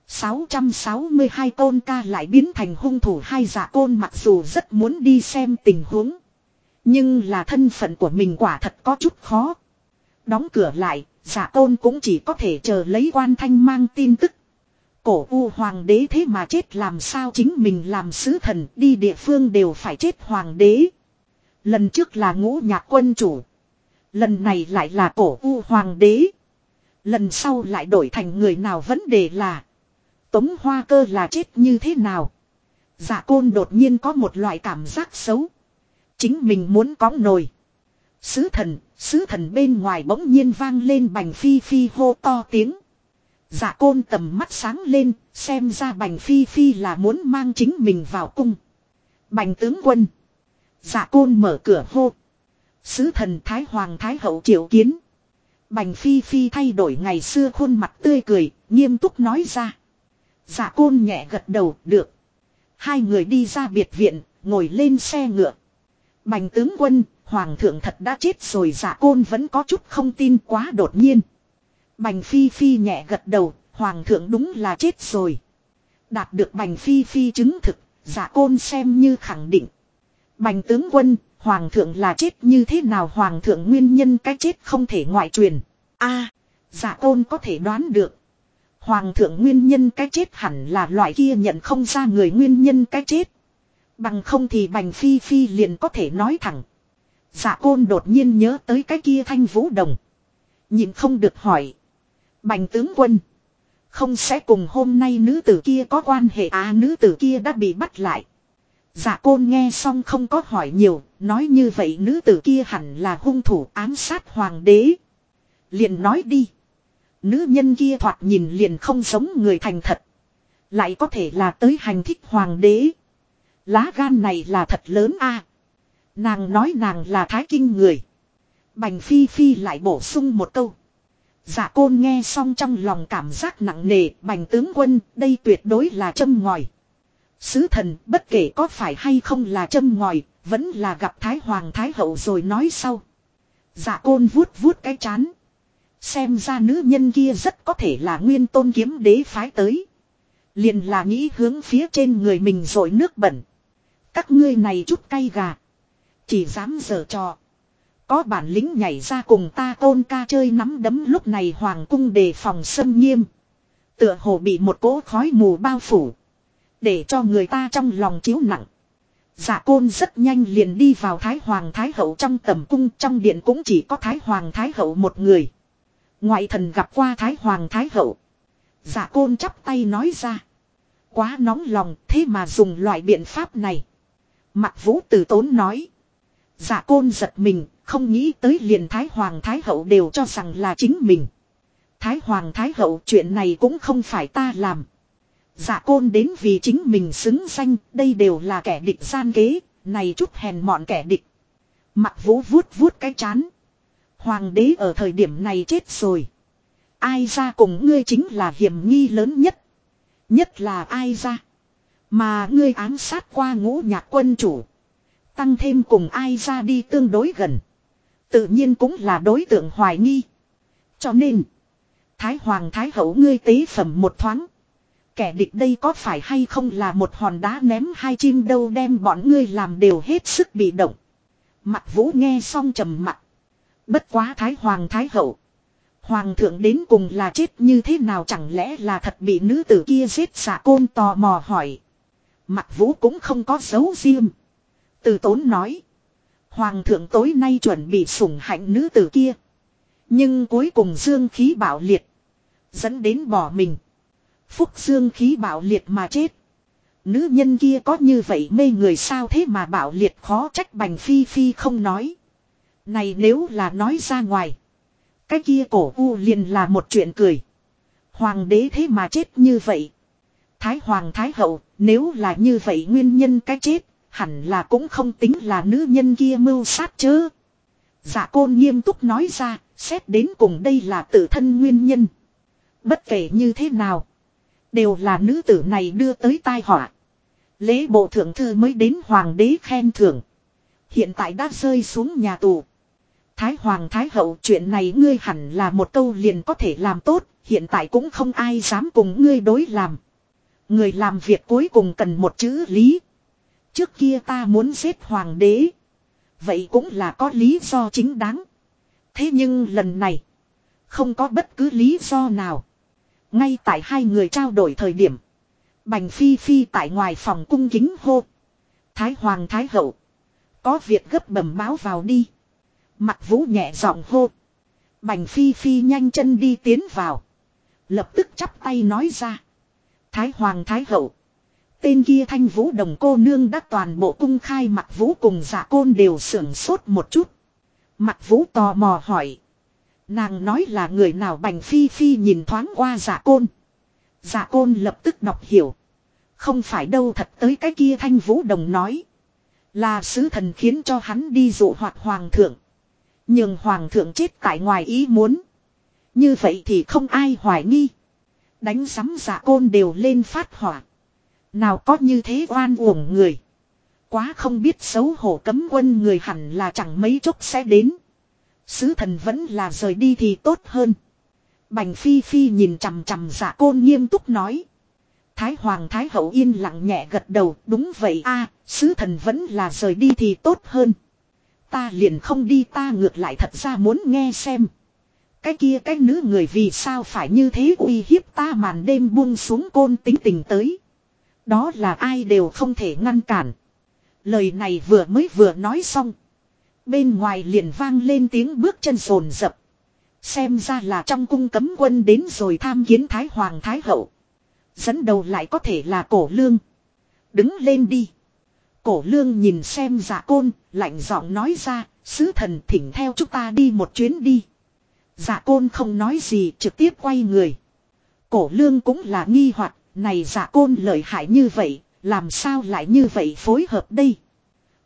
662 tôn ca lại biến thành hung thủ hai giả côn mặc dù rất muốn đi xem tình huống. Nhưng là thân phận của mình quả thật có chút khó. Đóng cửa lại, giả côn cũng chỉ có thể chờ lấy quan thanh mang tin tức. Cổ u hoàng đế thế mà chết làm sao chính mình làm sứ thần đi địa phương đều phải chết hoàng đế. Lần trước là ngũ nhạc quân chủ. Lần này lại là cổ u hoàng đế. Lần sau lại đổi thành người nào vấn đề là. Tống hoa cơ là chết như thế nào. Dạ côn đột nhiên có một loại cảm giác xấu. Chính mình muốn có nồi. Sứ thần, sứ thần bên ngoài bỗng nhiên vang lên bành phi phi hô to tiếng. Dạ côn tầm mắt sáng lên, xem ra bành phi phi là muốn mang chính mình vào cung. Bành tướng quân. Dạ côn mở cửa hô. Sứ thần Thái Hoàng Thái Hậu triệu kiến. Bành phi phi thay đổi ngày xưa khuôn mặt tươi cười, nghiêm túc nói ra. Dạ côn nhẹ gật đầu, được. Hai người đi ra biệt viện, ngồi lên xe ngựa. Bành tướng quân, hoàng thượng thật đã chết rồi dạ côn vẫn có chút không tin quá đột nhiên. Bành phi phi nhẹ gật đầu, hoàng thượng đúng là chết rồi. Đạt được bành phi phi chứng thực, dạ côn xem như khẳng định. Bành tướng quân, hoàng thượng là chết như thế nào hoàng thượng nguyên nhân cái chết không thể ngoại truyền. a à, dạ côn có thể đoán được. Hoàng thượng nguyên nhân cái chết hẳn là loại kia nhận không ra người nguyên nhân cái chết. Bằng không thì bành phi phi liền có thể nói thẳng. Dạ côn đột nhiên nhớ tới cái kia thanh vũ đồng. Nhìn không được hỏi. Bành tướng quân. Không sẽ cùng hôm nay nữ tử kia có quan hệ à nữ tử kia đã bị bắt lại. Dạ côn nghe xong không có hỏi nhiều, nói như vậy nữ tử kia hẳn là hung thủ ám sát hoàng đế. Liền nói đi. Nữ nhân kia thoạt nhìn liền không giống người thành thật. Lại có thể là tới hành thích hoàng đế. Lá gan này là thật lớn a. Nàng nói nàng là thái kinh người. Bành phi phi lại bổ sung một câu. Dạ côn nghe xong trong lòng cảm giác nặng nề, bành tướng quân, đây tuyệt đối là châm ngòi. Sứ thần, bất kể có phải hay không là châm ngòi, vẫn là gặp Thái Hoàng Thái Hậu rồi nói sau. Dạ côn vuốt vuốt cái chán. Xem ra nữ nhân kia rất có thể là nguyên tôn kiếm đế phái tới. Liền là nghĩ hướng phía trên người mình rồi nước bẩn. Các ngươi này chút cay gà. Chỉ dám dở trò. Có bản lĩnh nhảy ra cùng ta tôn ca chơi nắm đấm lúc này hoàng cung đề phòng sâm nghiêm. Tựa hồ bị một cỗ khói mù bao phủ. Để cho người ta trong lòng chiếu nặng. Dạ côn rất nhanh liền đi vào Thái Hoàng Thái Hậu trong tầm cung, trong điện cũng chỉ có Thái Hoàng Thái Hậu một người. Ngoại thần gặp qua Thái Hoàng Thái Hậu. Dạ côn chắp tay nói ra. Quá nóng lòng, thế mà dùng loại biện pháp này. Mặt vũ tử tốn nói. Dạ côn giật mình, không nghĩ tới liền Thái Hoàng Thái Hậu đều cho rằng là chính mình. Thái Hoàng Thái Hậu chuyện này cũng không phải ta làm. Dạ côn đến vì chính mình xứng danh, đây đều là kẻ địch gian kế, này chút hèn mọn kẻ địch. Mặt vũ vuốt vuốt cái chán. Hoàng đế ở thời điểm này chết rồi. Ai ra cùng ngươi chính là hiểm nghi lớn nhất. Nhất là ai ra. Mà ngươi ám sát qua ngũ nhạc quân chủ. Tăng thêm cùng ai ra đi tương đối gần. Tự nhiên cũng là đối tượng hoài nghi. Cho nên. Thái Hoàng Thái Hậu ngươi tế phẩm một thoáng. Kẻ địch đây có phải hay không là một hòn đá ném hai chim đâu đem bọn ngươi làm đều hết sức bị động. Mặt vũ nghe xong trầm mặt. Bất quá Thái Hoàng Thái Hậu. Hoàng thượng đến cùng là chết như thế nào chẳng lẽ là thật bị nữ tử kia giết xả côn tò mò hỏi. Mặt vũ cũng không có dấu riêng. Từ tốn nói. Hoàng thượng tối nay chuẩn bị sủng hạnh nữ tử kia. Nhưng cuối cùng dương khí bạo liệt. Dẫn đến bỏ mình. Phúc dương khí bạo liệt mà chết. Nữ nhân kia có như vậy mê người sao thế mà bạo liệt khó trách bành phi phi không nói. Này nếu là nói ra ngoài. Cái kia cổ u liền là một chuyện cười. Hoàng đế thế mà chết như vậy. Thái hoàng thái hậu, nếu là như vậy nguyên nhân cái chết. Hẳn là cũng không tính là nữ nhân kia mưu sát chứ. Dạ côn nghiêm túc nói ra. Xét đến cùng đây là tự thân nguyên nhân. Bất kể như thế nào. Đều là nữ tử này đưa tới tai họa. Lễ bộ thượng thư mới đến hoàng đế khen thưởng. Hiện tại đã rơi xuống nhà tù. Thái hoàng thái hậu, chuyện này ngươi hẳn là một câu liền có thể làm tốt. Hiện tại cũng không ai dám cùng ngươi đối làm. Người làm việc cuối cùng cần một chữ lý. Trước kia ta muốn giết hoàng đế. Vậy cũng là có lý do chính đáng. Thế nhưng lần này. Không có bất cứ lý do nào. Ngay tại hai người trao đổi thời điểm. Bành Phi Phi tại ngoài phòng cung kính hô. Thái Hoàng Thái Hậu. Có việc gấp bẩm báo vào đi. Mặt vũ nhẹ giọng hô. Bành Phi Phi nhanh chân đi tiến vào. Lập tức chắp tay nói ra. Thái Hoàng Thái Hậu. Tên kia thanh vũ đồng cô nương đã toàn bộ cung khai mặt vũ cùng giả côn đều sưởng sốt một chút. Mặt vũ tò mò hỏi. Nàng nói là người nào bành phi phi nhìn thoáng qua giả côn. Giả côn lập tức đọc hiểu. Không phải đâu thật tới cái kia thanh vũ đồng nói. Là sứ thần khiến cho hắn đi dụ hoạt hoàng thượng. Nhưng hoàng thượng chết tại ngoài ý muốn. Như vậy thì không ai hoài nghi. Đánh sắm giả côn đều lên phát hỏa. Nào có như thế oan uổng người. Quá không biết xấu hổ cấm quân người hẳn là chẳng mấy chốc sẽ đến. Sứ thần vẫn là rời đi thì tốt hơn. Bành Phi Phi nhìn chằm chằm giả côn nghiêm túc nói. Thái Hoàng Thái Hậu yên lặng nhẹ gật đầu. Đúng vậy a, sứ thần vẫn là rời đi thì tốt hơn. Ta liền không đi, ta ngược lại thật ra muốn nghe xem. Cái kia cái nữ người vì sao phải như thế uy hiếp ta màn đêm buông xuống côn tính tình tới. Đó là ai đều không thể ngăn cản. Lời này vừa mới vừa nói xong. Bên ngoài liền vang lên tiếng bước chân sồn rập. Xem ra là trong cung cấm quân đến rồi tham kiến Thái Hoàng Thái Hậu. Dẫn đầu lại có thể là cổ lương. Đứng lên đi. Cổ lương nhìn xem giả côn, lạnh giọng nói ra, sứ thần thỉnh theo chúng ta đi một chuyến đi. Giả côn không nói gì trực tiếp quay người. Cổ lương cũng là nghi hoặc này giả côn lợi hại như vậy, làm sao lại như vậy phối hợp đây.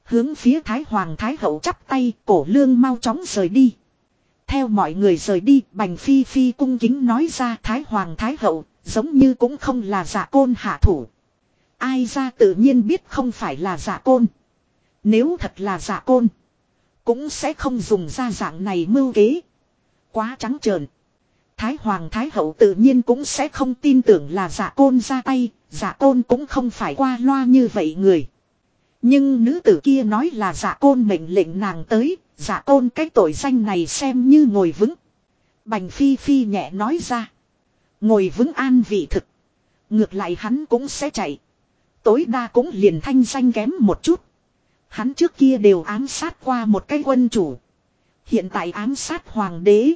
Hướng phía Thái Hoàng Thái Hậu chắp tay, cổ lương mau chóng rời đi. Theo mọi người rời đi, Bành Phi Phi cung kính nói ra Thái Hoàng Thái Hậu, giống như cũng không là giả côn hạ thủ. Ai ra tự nhiên biết không phải là giả côn. Nếu thật là giả côn, cũng sẽ không dùng ra dạng này mưu kế. Quá trắng trợn. Thái Hoàng Thái Hậu tự nhiên cũng sẽ không tin tưởng là giả côn ra tay, giả côn cũng không phải qua loa như vậy người. Nhưng nữ tử kia nói là giả côn mệnh lệnh nàng tới, giả côn cái tội danh này xem như ngồi vững. Bành Phi Phi nhẹ nói ra. Ngồi vững an vị thực. Ngược lại hắn cũng sẽ chạy. Tối đa cũng liền thanh danh kém một chút. Hắn trước kia đều ám sát qua một cái quân chủ. Hiện tại ám sát hoàng đế.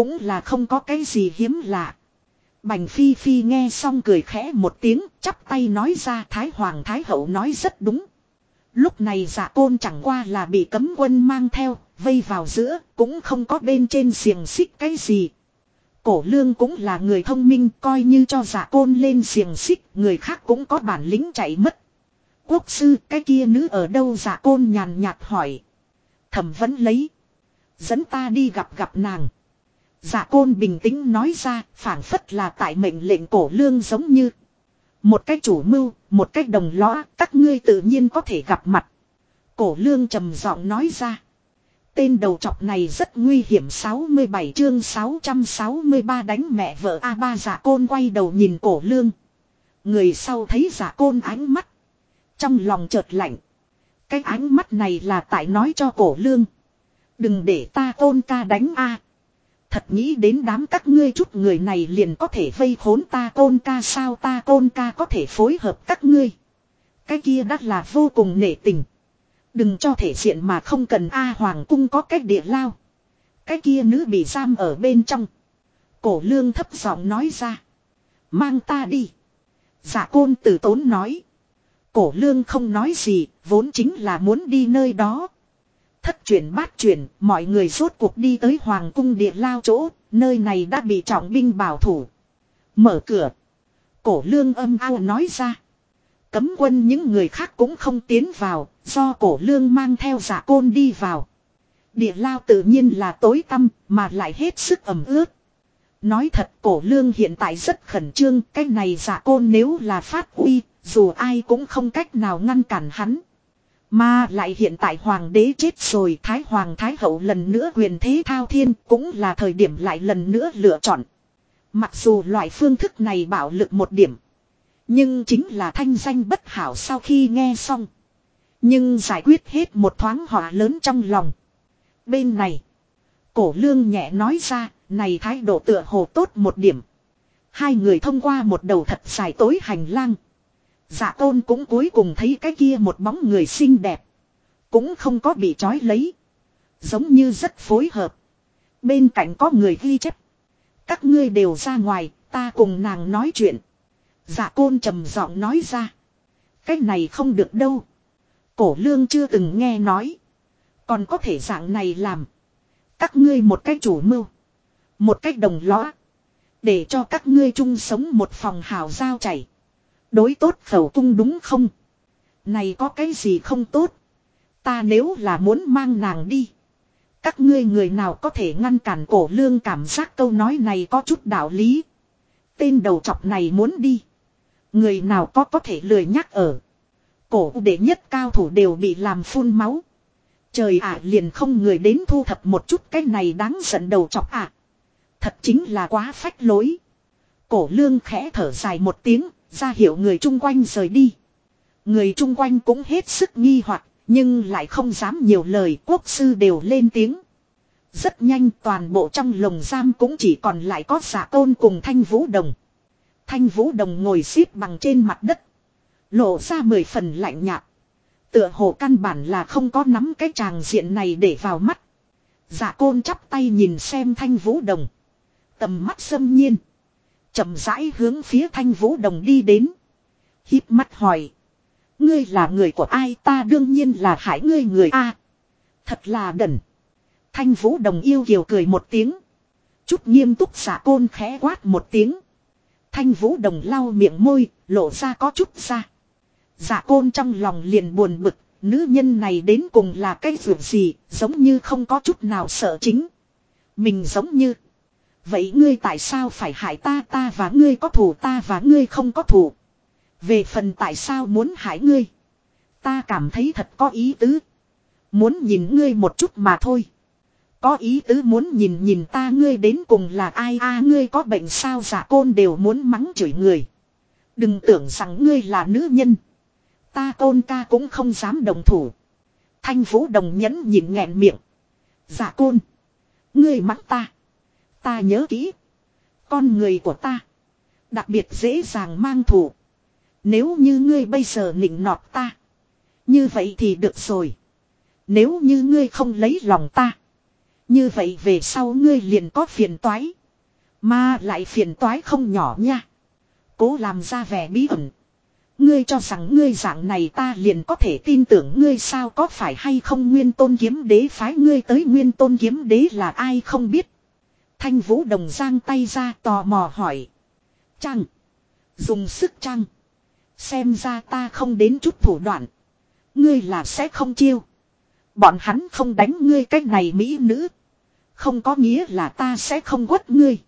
Cũng là không có cái gì hiếm lạ. Bành Phi Phi nghe xong cười khẽ một tiếng, chắp tay nói ra Thái Hoàng Thái Hậu nói rất đúng. Lúc này giả côn chẳng qua là bị cấm quân mang theo, vây vào giữa, cũng không có bên trên xiềng xích cái gì. Cổ lương cũng là người thông minh coi như cho giả côn lên xiềng xích, người khác cũng có bản lĩnh chạy mất. Quốc sư, cái kia nữ ở đâu giả côn nhàn nhạt hỏi. Thẩm vẫn lấy. Dẫn ta đi gặp gặp nàng. Giả côn bình tĩnh nói ra, phản phất là tại mệnh lệnh cổ lương giống như. Một cách chủ mưu, một cách đồng lõa, các ngươi tự nhiên có thể gặp mặt. Cổ lương trầm giọng nói ra. Tên đầu trọc này rất nguy hiểm 67 chương 663 đánh mẹ vợ A3 giả dạ côn quay đầu nhìn cổ lương. Người sau thấy giả côn ánh mắt. Trong lòng chợt lạnh. Cái ánh mắt này là tại nói cho cổ lương. Đừng để ta tôn ca đánh A. Thật nghĩ đến đám các ngươi chút người này liền có thể vây khốn ta côn ca sao ta côn ca có thể phối hợp các ngươi. Cái kia đắt là vô cùng nể tình. Đừng cho thể diện mà không cần A Hoàng cung có cách địa lao. Cái kia nữ bị giam ở bên trong. Cổ lương thấp giọng nói ra. Mang ta đi. giả côn tử tốn nói. Cổ lương không nói gì, vốn chính là muốn đi nơi đó. Thất chuyển bát chuyển, mọi người rốt cuộc đi tới hoàng cung địa lao chỗ, nơi này đã bị trọng binh bảo thủ. Mở cửa. Cổ lương âm ao nói ra. Cấm quân những người khác cũng không tiến vào, do cổ lương mang theo giả côn đi vào. Địa lao tự nhiên là tối tăm, mà lại hết sức ẩm ướt. Nói thật cổ lương hiện tại rất khẩn trương, cái này giả côn nếu là phát uy, dù ai cũng không cách nào ngăn cản hắn. Mà lại hiện tại hoàng đế chết rồi, thái hoàng thái hậu lần nữa quyền thế thao thiên, cũng là thời điểm lại lần nữa lựa chọn. Mặc dù loại phương thức này bảo lực một điểm. Nhưng chính là thanh danh bất hảo sau khi nghe xong. Nhưng giải quyết hết một thoáng họa lớn trong lòng. Bên này. Cổ lương nhẹ nói ra, này thái độ tựa hồ tốt một điểm. Hai người thông qua một đầu thật dài tối hành lang. Dạ tôn cũng cuối cùng thấy cái kia một bóng người xinh đẹp. Cũng không có bị trói lấy. Giống như rất phối hợp. Bên cạnh có người ghi chép. Các ngươi đều ra ngoài, ta cùng nàng nói chuyện. Dạ côn trầm giọng nói ra. Cái này không được đâu. Cổ lương chưa từng nghe nói. Còn có thể dạng này làm. Các ngươi một cách chủ mưu. Một cách đồng lõa. Để cho các ngươi chung sống một phòng hào giao chảy. Đối tốt khẩu cung đúng không? Này có cái gì không tốt? Ta nếu là muốn mang nàng đi. Các ngươi người nào có thể ngăn cản cổ lương cảm giác câu nói này có chút đạo lý. Tên đầu chọc này muốn đi. Người nào có có thể lười nhắc ở. Cổ đệ nhất cao thủ đều bị làm phun máu. Trời ạ liền không người đến thu thập một chút cái này đáng giận đầu chọc ạ. Thật chính là quá phách lối. Cổ lương khẽ thở dài một tiếng, ra hiệu người chung quanh rời đi. Người chung quanh cũng hết sức nghi hoặc, nhưng lại không dám nhiều lời, quốc sư đều lên tiếng. Rất nhanh, toàn bộ trong lồng giam cũng chỉ còn lại có giả tôn cùng thanh vũ đồng. Thanh vũ đồng ngồi xếp bằng trên mặt đất. Lộ ra mười phần lạnh nhạt. Tựa hồ căn bản là không có nắm cái tràng diện này để vào mắt. Giả côn chắp tay nhìn xem thanh vũ đồng. Tầm mắt xâm nhiên chậm rãi hướng phía thanh vũ đồng đi đến. híp mắt hỏi. Ngươi là người của ai ta đương nhiên là hải ngươi người A. thật là đần. Thanh vũ đồng yêu kiều cười một tiếng. Chút nghiêm túc giả côn khẽ quát một tiếng. Thanh vũ đồng lau miệng môi, lộ ra có chút ra. Giả côn trong lòng liền buồn bực, nữ nhân này đến cùng là cái vượt gì, giống như không có chút nào sợ chính. Mình giống như. Vậy ngươi tại sao phải hại ta ta và ngươi có thù, ta và ngươi không có thù. Về phần tại sao muốn hại ngươi. Ta cảm thấy thật có ý tứ. Muốn nhìn ngươi một chút mà thôi. Có ý tứ muốn nhìn nhìn ta, ngươi đến cùng là ai a, ngươi có bệnh sao giả côn đều muốn mắng chửi người. Đừng tưởng rằng ngươi là nữ nhân. Ta, côn ca cũng không dám đồng thủ. Thanh vũ đồng nhẫn nhìn nghẹn miệng. Giả côn. Ngươi mắng ta. Ta nhớ kỹ. Con người của ta. Đặc biệt dễ dàng mang thủ. Nếu như ngươi bây giờ nịnh nọt ta. Như vậy thì được rồi. Nếu như ngươi không lấy lòng ta. Như vậy về sau ngươi liền có phiền toái. Mà lại phiền toái không nhỏ nha. Cố làm ra vẻ bí ẩn. Ngươi cho rằng ngươi dạng này ta liền có thể tin tưởng ngươi sao có phải hay không nguyên tôn kiếm đế phái ngươi tới nguyên tôn kiếm đế là ai không biết. Thanh vũ đồng giang tay ra tò mò hỏi. Trăng. Dùng sức trăng. Xem ra ta không đến chút thủ đoạn. Ngươi là sẽ không chiêu. Bọn hắn không đánh ngươi cách này mỹ nữ. Không có nghĩa là ta sẽ không quất ngươi.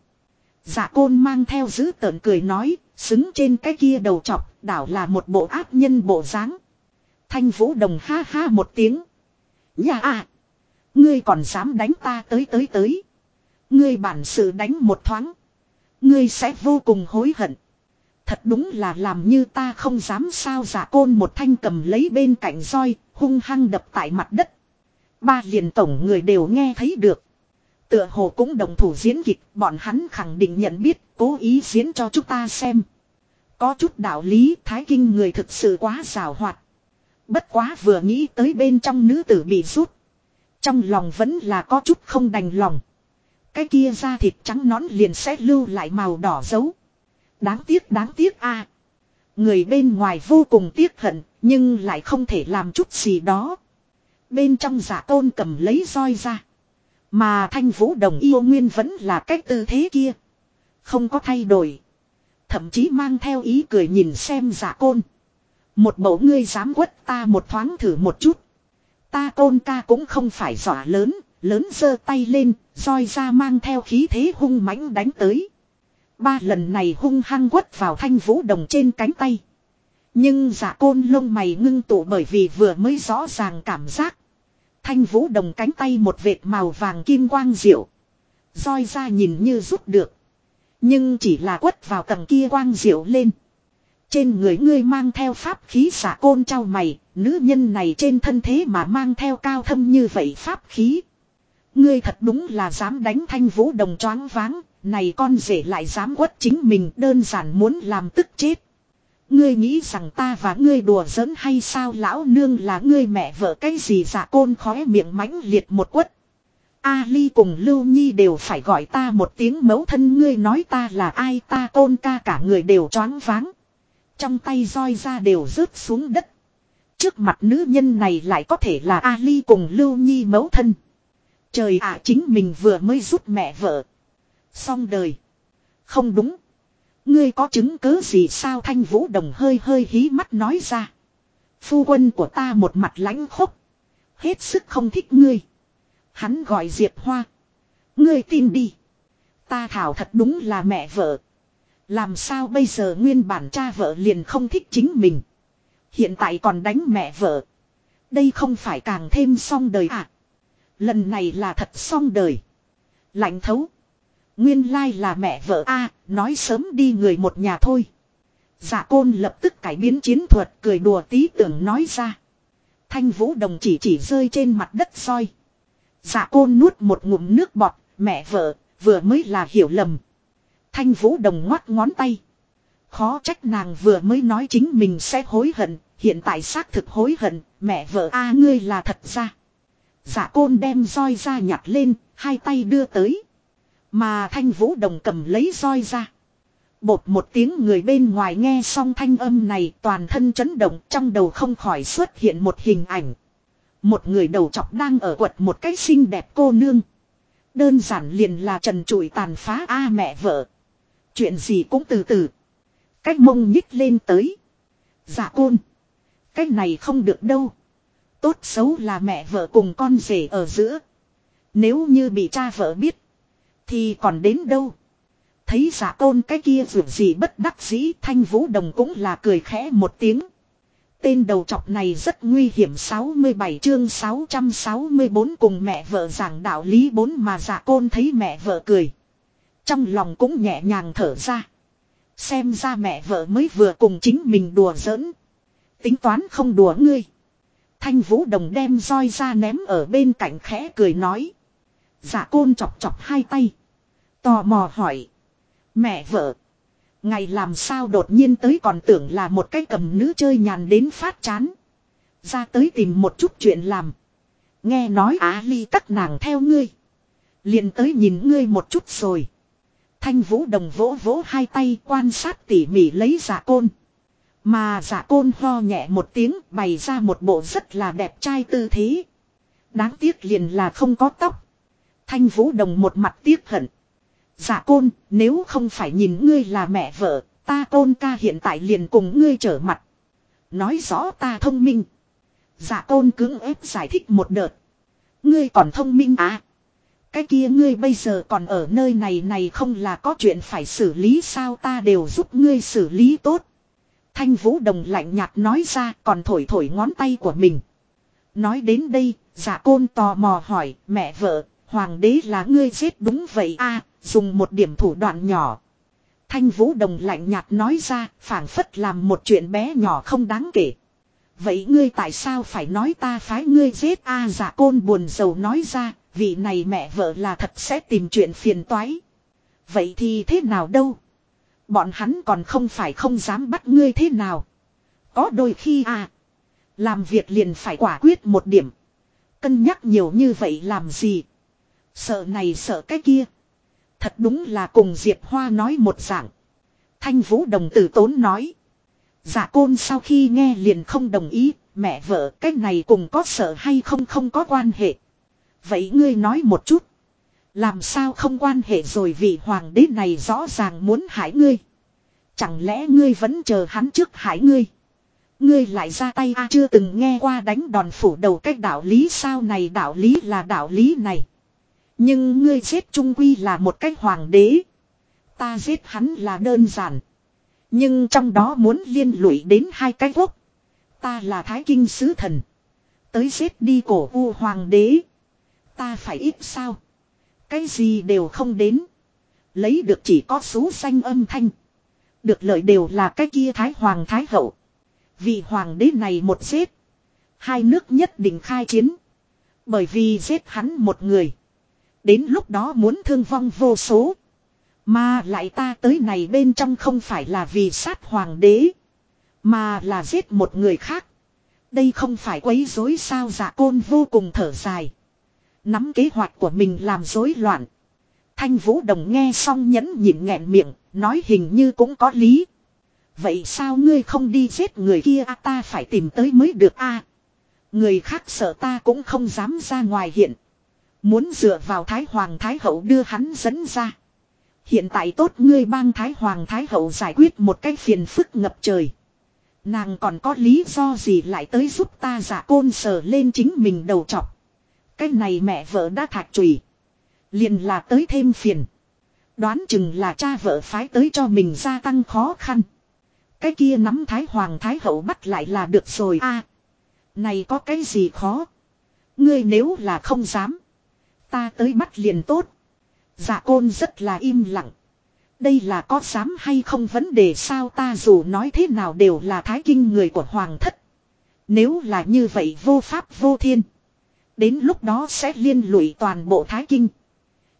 Dạ côn mang theo giữ tợn cười nói, xứng trên cái kia đầu chọc, đảo là một bộ ác nhân bộ dáng. Thanh vũ đồng ha ha một tiếng. Nhà à! Ngươi còn dám đánh ta tới tới tới. Ngươi bản sự đánh một thoáng. Ngươi sẽ vô cùng hối hận. Thật đúng là làm như ta không dám sao giả côn một thanh cầm lấy bên cạnh roi, hung hăng đập tại mặt đất. Ba liền tổng người đều nghe thấy được. Tựa hồ cũng đồng thủ diễn kịch, bọn hắn khẳng định nhận biết, cố ý diễn cho chúng ta xem. Có chút đạo lý, thái kinh người thực sự quá rào hoạt. Bất quá vừa nghĩ tới bên trong nữ tử bị rút. Trong lòng vẫn là có chút không đành lòng. Cái kia da thịt trắng nón liền sẽ lưu lại màu đỏ dấu. Đáng tiếc đáng tiếc a Người bên ngoài vô cùng tiếc hận, nhưng lại không thể làm chút gì đó. Bên trong giả tôn cầm lấy roi ra. Mà thanh vũ đồng yêu nguyên vẫn là cách tư thế kia. Không có thay đổi. Thậm chí mang theo ý cười nhìn xem giả côn. Một mẫu ngươi dám quất ta một thoáng thử một chút. Ta côn ca cũng không phải dọa lớn, lớn giơ tay lên, roi ra mang theo khí thế hung mãnh đánh tới. Ba lần này hung hăng quất vào thanh vũ đồng trên cánh tay. Nhưng giả côn lông mày ngưng tụ bởi vì vừa mới rõ ràng cảm giác. Thanh vũ đồng cánh tay một vệt màu vàng kim quang diệu. roi ra nhìn như rút được. Nhưng chỉ là quất vào tầng kia quang diệu lên. Trên người ngươi mang theo pháp khí xả côn trao mày, nữ nhân này trên thân thế mà mang theo cao thâm như vậy pháp khí. Ngươi thật đúng là dám đánh thanh vũ đồng choáng váng, này con rể lại dám quất chính mình đơn giản muốn làm tức chết. Ngươi nghĩ rằng ta và ngươi đùa giỡn hay sao lão nương là ngươi mẹ vợ cái gì giả côn khóe miệng mãnh liệt một quất. Ali cùng Lưu Nhi đều phải gọi ta một tiếng mẫu thân ngươi nói ta là ai ta tôn ca cả người đều choáng váng. Trong tay roi ra đều rớt xuống đất. Trước mặt nữ nhân này lại có thể là Ali cùng Lưu Nhi mẫu thân. Trời ạ, chính mình vừa mới giúp mẹ vợ. Xong đời. Không đúng. Ngươi có chứng cứ gì sao thanh vũ đồng hơi hơi hí mắt nói ra. Phu quân của ta một mặt lãnh khốc. Hết sức không thích ngươi. Hắn gọi Diệp Hoa. Ngươi tin đi. Ta thảo thật đúng là mẹ vợ. Làm sao bây giờ nguyên bản cha vợ liền không thích chính mình. Hiện tại còn đánh mẹ vợ. Đây không phải càng thêm xong đời à. Lần này là thật xong đời. Lạnh thấu. Nguyên lai là mẹ vợ a nói sớm đi người một nhà thôi. Dạ côn lập tức cải biến chiến thuật cười đùa tí tưởng nói ra. Thanh vũ đồng chỉ chỉ rơi trên mặt đất soi. Dạ côn nuốt một ngụm nước bọt, mẹ vợ, vừa mới là hiểu lầm. Thanh vũ đồng ngoắt ngón tay. Khó trách nàng vừa mới nói chính mình sẽ hối hận, hiện tại xác thực hối hận, mẹ vợ a ngươi là thật ra. Dạ côn đem roi ra nhặt lên, hai tay đưa tới. Mà thanh vũ đồng cầm lấy roi ra. Bột một tiếng người bên ngoài nghe xong thanh âm này toàn thân chấn động trong đầu không khỏi xuất hiện một hình ảnh. Một người đầu chọc đang ở quật một cách xinh đẹp cô nương. Đơn giản liền là trần trụi tàn phá a mẹ vợ. Chuyện gì cũng từ từ. Cách mông nhích lên tới. Dạ côn. Cách này không được đâu. Tốt xấu là mẹ vợ cùng con rể ở giữa. Nếu như bị cha vợ biết. Thì còn đến đâu. Thấy giả tôn cái kia vượt gì bất đắc dĩ, thanh vũ đồng cũng là cười khẽ một tiếng. Tên đầu trọc này rất nguy hiểm 67 chương 664 cùng mẹ vợ giảng đạo lý bốn mà giả côn thấy mẹ vợ cười. Trong lòng cũng nhẹ nhàng thở ra. Xem ra mẹ vợ mới vừa cùng chính mình đùa giỡn. Tính toán không đùa ngươi. Thanh vũ đồng đem roi ra ném ở bên cạnh khẽ cười nói. Giả côn chọc chọc hai tay. Tò mò hỏi. Mẹ vợ. Ngày làm sao đột nhiên tới còn tưởng là một cái cầm nữ chơi nhàn đến phát chán. Ra tới tìm một chút chuyện làm. Nghe nói á ly các nàng theo ngươi. liền tới nhìn ngươi một chút rồi. Thanh vũ đồng vỗ vỗ hai tay quan sát tỉ mỉ lấy giả côn. Mà giả côn ho nhẹ một tiếng bày ra một bộ rất là đẹp trai tư thế. Đáng tiếc liền là không có tóc. Thanh vũ đồng một mặt tiếc hận. Giả côn, nếu không phải nhìn ngươi là mẹ vợ, ta côn ca hiện tại liền cùng ngươi trở mặt. Nói rõ ta thông minh. Giả côn cứng ép giải thích một đợt. Ngươi còn thông minh à? Cái kia ngươi bây giờ còn ở nơi này này không là có chuyện phải xử lý sao ta đều giúp ngươi xử lý tốt. Thanh vũ đồng lạnh nhạt nói ra còn thổi thổi ngón tay của mình. Nói đến đây, giả côn tò mò hỏi mẹ vợ, hoàng đế là ngươi giết đúng vậy a dùng một điểm thủ đoạn nhỏ. Thanh vũ đồng lạnh nhạt nói ra, phảng phất làm một chuyện bé nhỏ không đáng kể. Vậy ngươi tại sao phải nói ta phái ngươi giết a giả côn buồn rầu nói ra, vị này mẹ vợ là thật sẽ tìm chuyện phiền toái. Vậy thì thế nào đâu? Bọn hắn còn không phải không dám bắt ngươi thế nào. Có đôi khi à. Làm việc liền phải quả quyết một điểm. Cân nhắc nhiều như vậy làm gì. Sợ này sợ cái kia. Thật đúng là cùng Diệp Hoa nói một dạng. Thanh Vũ đồng tử tốn nói. giả côn sau khi nghe liền không đồng ý, mẹ vợ cái này cùng có sợ hay không không có quan hệ. Vậy ngươi nói một chút. Làm sao không quan hệ rồi vì hoàng đế này rõ ràng muốn hại ngươi. Chẳng lẽ ngươi vẫn chờ hắn trước hại ngươi. Ngươi lại ra tay a, chưa từng nghe qua đánh đòn phủ đầu cách đạo lý sao này, đạo lý là đạo lý này. Nhưng ngươi giết trung quy là một cách hoàng đế. Ta giết hắn là đơn giản. Nhưng trong đó muốn liên lụy đến hai cái quốc. Ta là thái kinh sứ thần. Tới giết đi cổ u hoàng đế. Ta phải ít sao. Cái gì đều không đến. Lấy được chỉ có số xanh âm thanh. Được lợi đều là cái kia thái hoàng thái hậu. Vì hoàng đế này một giết. Hai nước nhất định khai chiến. Bởi vì giết hắn một người. Đến lúc đó muốn thương vong vô số. Mà lại ta tới này bên trong không phải là vì sát hoàng đế. Mà là giết một người khác. Đây không phải quấy rối sao dạ côn vô cùng thở dài. Nắm kế hoạch của mình làm rối loạn. Thanh Vũ Đồng nghe xong nhẫn nhịn nghẹn miệng, nói hình như cũng có lý. Vậy sao ngươi không đi giết người kia à, ta phải tìm tới mới được a Người khác sợ ta cũng không dám ra ngoài hiện. Muốn dựa vào Thái Hoàng Thái Hậu đưa hắn dẫn ra. Hiện tại tốt ngươi bang Thái Hoàng Thái Hậu giải quyết một cái phiền phức ngập trời. Nàng còn có lý do gì lại tới giúp ta giả côn sờ lên chính mình đầu chọc. Cái này mẹ vợ đã thạch trùy. Liền là tới thêm phiền. Đoán chừng là cha vợ phái tới cho mình gia tăng khó khăn. Cái kia nắm Thái Hoàng Thái Hậu bắt lại là được rồi a Này có cái gì khó. Ngươi nếu là không dám. Ta tới bắt liền tốt. Dạ côn rất là im lặng. Đây là có dám hay không vấn đề sao ta dù nói thế nào đều là thái kinh người của hoàng thất. Nếu là như vậy vô pháp vô thiên. Đến lúc đó sẽ liên lụy toàn bộ thái kinh.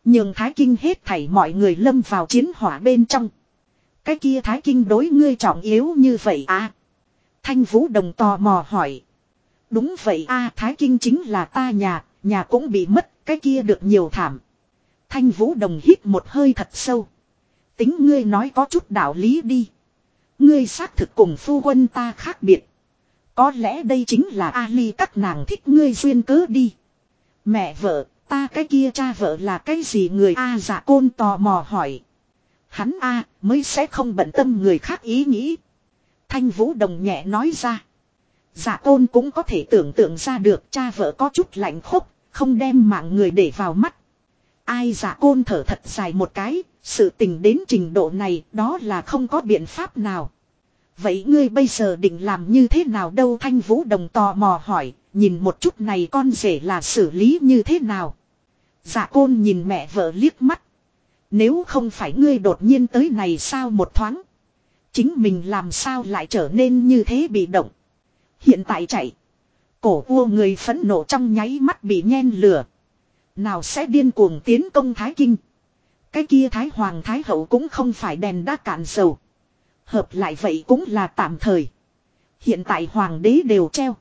Nhưng thái kinh hết thảy mọi người lâm vào chiến hỏa bên trong. Cái kia thái kinh đối ngươi trọng yếu như vậy à. Thanh vũ đồng tò mò hỏi. Đúng vậy a thái kinh chính là ta nhà, nhà cũng bị mất, cái kia được nhiều thảm. Thanh vũ đồng hít một hơi thật sâu. Tính ngươi nói có chút đạo lý đi. Ngươi xác thực cùng phu quân ta khác biệt. Có lẽ đây chính là Ali các nàng thích ngươi duyên cớ đi. Mẹ vợ, ta cái kia cha vợ là cái gì người A à, dạ côn tò mò hỏi. Hắn A mới sẽ không bận tâm người khác ý nghĩ. Thanh Vũ Đồng nhẹ nói ra. Dạ côn cũng có thể tưởng tượng ra được cha vợ có chút lạnh khốc, không đem mạng người để vào mắt. Ai dạ côn thở thật dài một cái, sự tình đến trình độ này đó là không có biện pháp nào. Vậy ngươi bây giờ định làm như thế nào đâu Thanh Vũ Đồng tò mò hỏi, nhìn một chút này con rể là xử lý như thế nào. Dạ côn nhìn mẹ vợ liếc mắt. Nếu không phải ngươi đột nhiên tới này sao một thoáng. Chính mình làm sao lại trở nên như thế bị động. Hiện tại chạy. Cổ vua người phẫn nộ trong nháy mắt bị nhen lửa. Nào sẽ điên cuồng tiến công Thái Kinh. Cái kia Thái Hoàng Thái Hậu cũng không phải đèn đã cạn dầu. Hợp lại vậy cũng là tạm thời. Hiện tại Hoàng đế đều treo.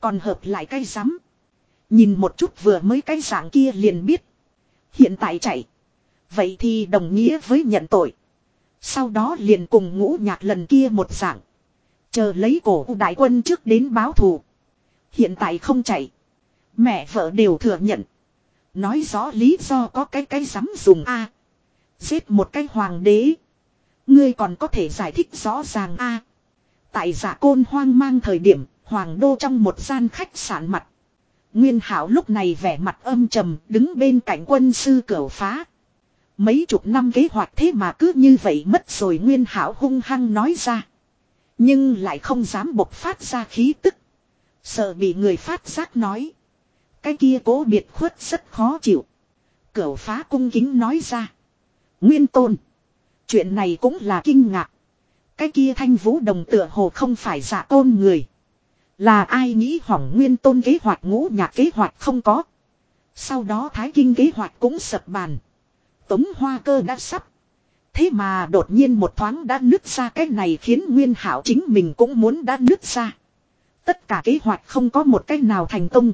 Còn hợp lại cái rắm Nhìn một chút vừa mới cái dạng kia liền biết. Hiện tại chạy. Vậy thì đồng nghĩa với nhận tội. Sau đó liền cùng ngũ nhạc lần kia một dạng. Chờ lấy cổ đại quân trước đến báo thù. Hiện tại không chạy. Mẹ vợ đều thừa nhận. Nói rõ lý do có cái cái dám dùng a Giết một cái hoàng đế. Ngươi còn có thể giải thích rõ ràng a Tại giả côn hoang mang thời điểm, hoàng đô trong một gian khách sạn mặt. Nguyên hảo lúc này vẻ mặt âm trầm, đứng bên cạnh quân sư cửa phá. Mấy chục năm kế hoạch thế mà cứ như vậy mất rồi Nguyên hảo hung hăng nói ra. Nhưng lại không dám bộc phát ra khí tức. Sợ bị người phát giác nói. Cái kia cố biệt khuất rất khó chịu. Cửu phá cung kính nói ra. Nguyên tôn. Chuyện này cũng là kinh ngạc. Cái kia thanh vũ đồng tựa hồ không phải giả tôn người. Là ai nghĩ hỏng nguyên tôn kế hoạch ngũ nhạc kế hoạch không có. Sau đó thái kinh kế hoạch cũng sập bàn. Tống hoa cơ đã sắp. Thế mà đột nhiên một thoáng đã nứt ra cái này khiến Nguyên Hảo chính mình cũng muốn đã nứt ra. Tất cả kế hoạch không có một cách nào thành công.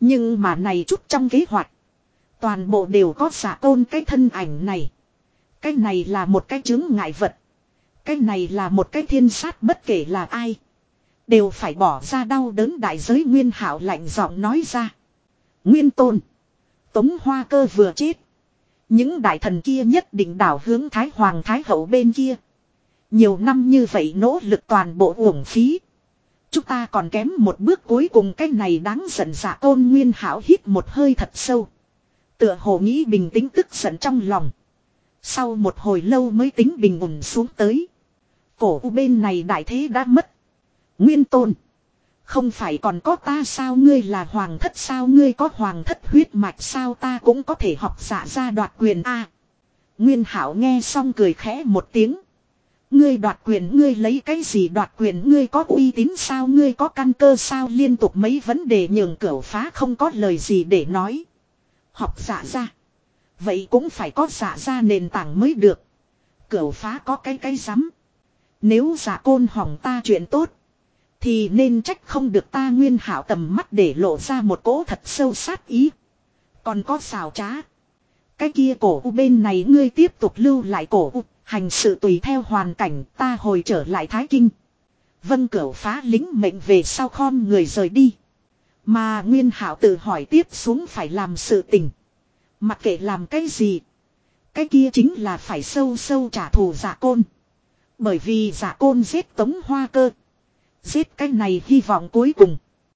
Nhưng mà này chút trong kế hoạch. Toàn bộ đều có giả tôn cái thân ảnh này. Cái này là một cái chứng ngại vật. Cái này là một cái thiên sát bất kể là ai. Đều phải bỏ ra đau đớn đại giới nguyên hảo lạnh giọng nói ra. Nguyên tôn. Tống hoa cơ vừa chết. Những đại thần kia nhất định đảo hướng Thái Hoàng Thái Hậu bên kia. Nhiều năm như vậy nỗ lực toàn bộ uổng phí. Chúng ta còn kém một bước cuối cùng cái này đáng giận dạ tôn nguyên hảo hít một hơi thật sâu. Tựa hồ nghĩ bình tĩnh tức giận trong lòng. Sau một hồi lâu mới tính bình ổn xuống tới. Cổ u bên này đại thế đã mất. Nguyên tôn. Không phải còn có ta sao ngươi là hoàng thất sao ngươi có hoàng thất huyết mạch sao ta cũng có thể học giả ra đoạt quyền a Nguyên hảo nghe xong cười khẽ một tiếng. Ngươi đoạt quyền ngươi lấy cái gì đoạt quyền ngươi có uy tín sao ngươi có căn cơ sao liên tục mấy vấn đề nhường cửa phá không có lời gì để nói. Học giả ra. Vậy cũng phải có giả ra nền tảng mới được. Cửu phá có cái cái rắm Nếu giả côn hỏng ta chuyện tốt. Thì nên trách không được ta nguyên hảo tầm mắt để lộ ra một cỗ thật sâu sát ý. Còn có xào trá. Cái kia cổ u bên này ngươi tiếp tục lưu lại cổ u, hành sự tùy theo hoàn cảnh ta hồi trở lại Thái Kinh. Vân cửu phá lính mệnh về sau khom người rời đi. Mà Nguyên Hảo tự hỏi tiếp xuống phải làm sự tình. Mặc kệ làm cái gì. Cái kia chính là phải sâu sâu trả thù giả côn. Bởi vì giả côn giết tống hoa cơ. Giết cái này hy vọng cuối cùng.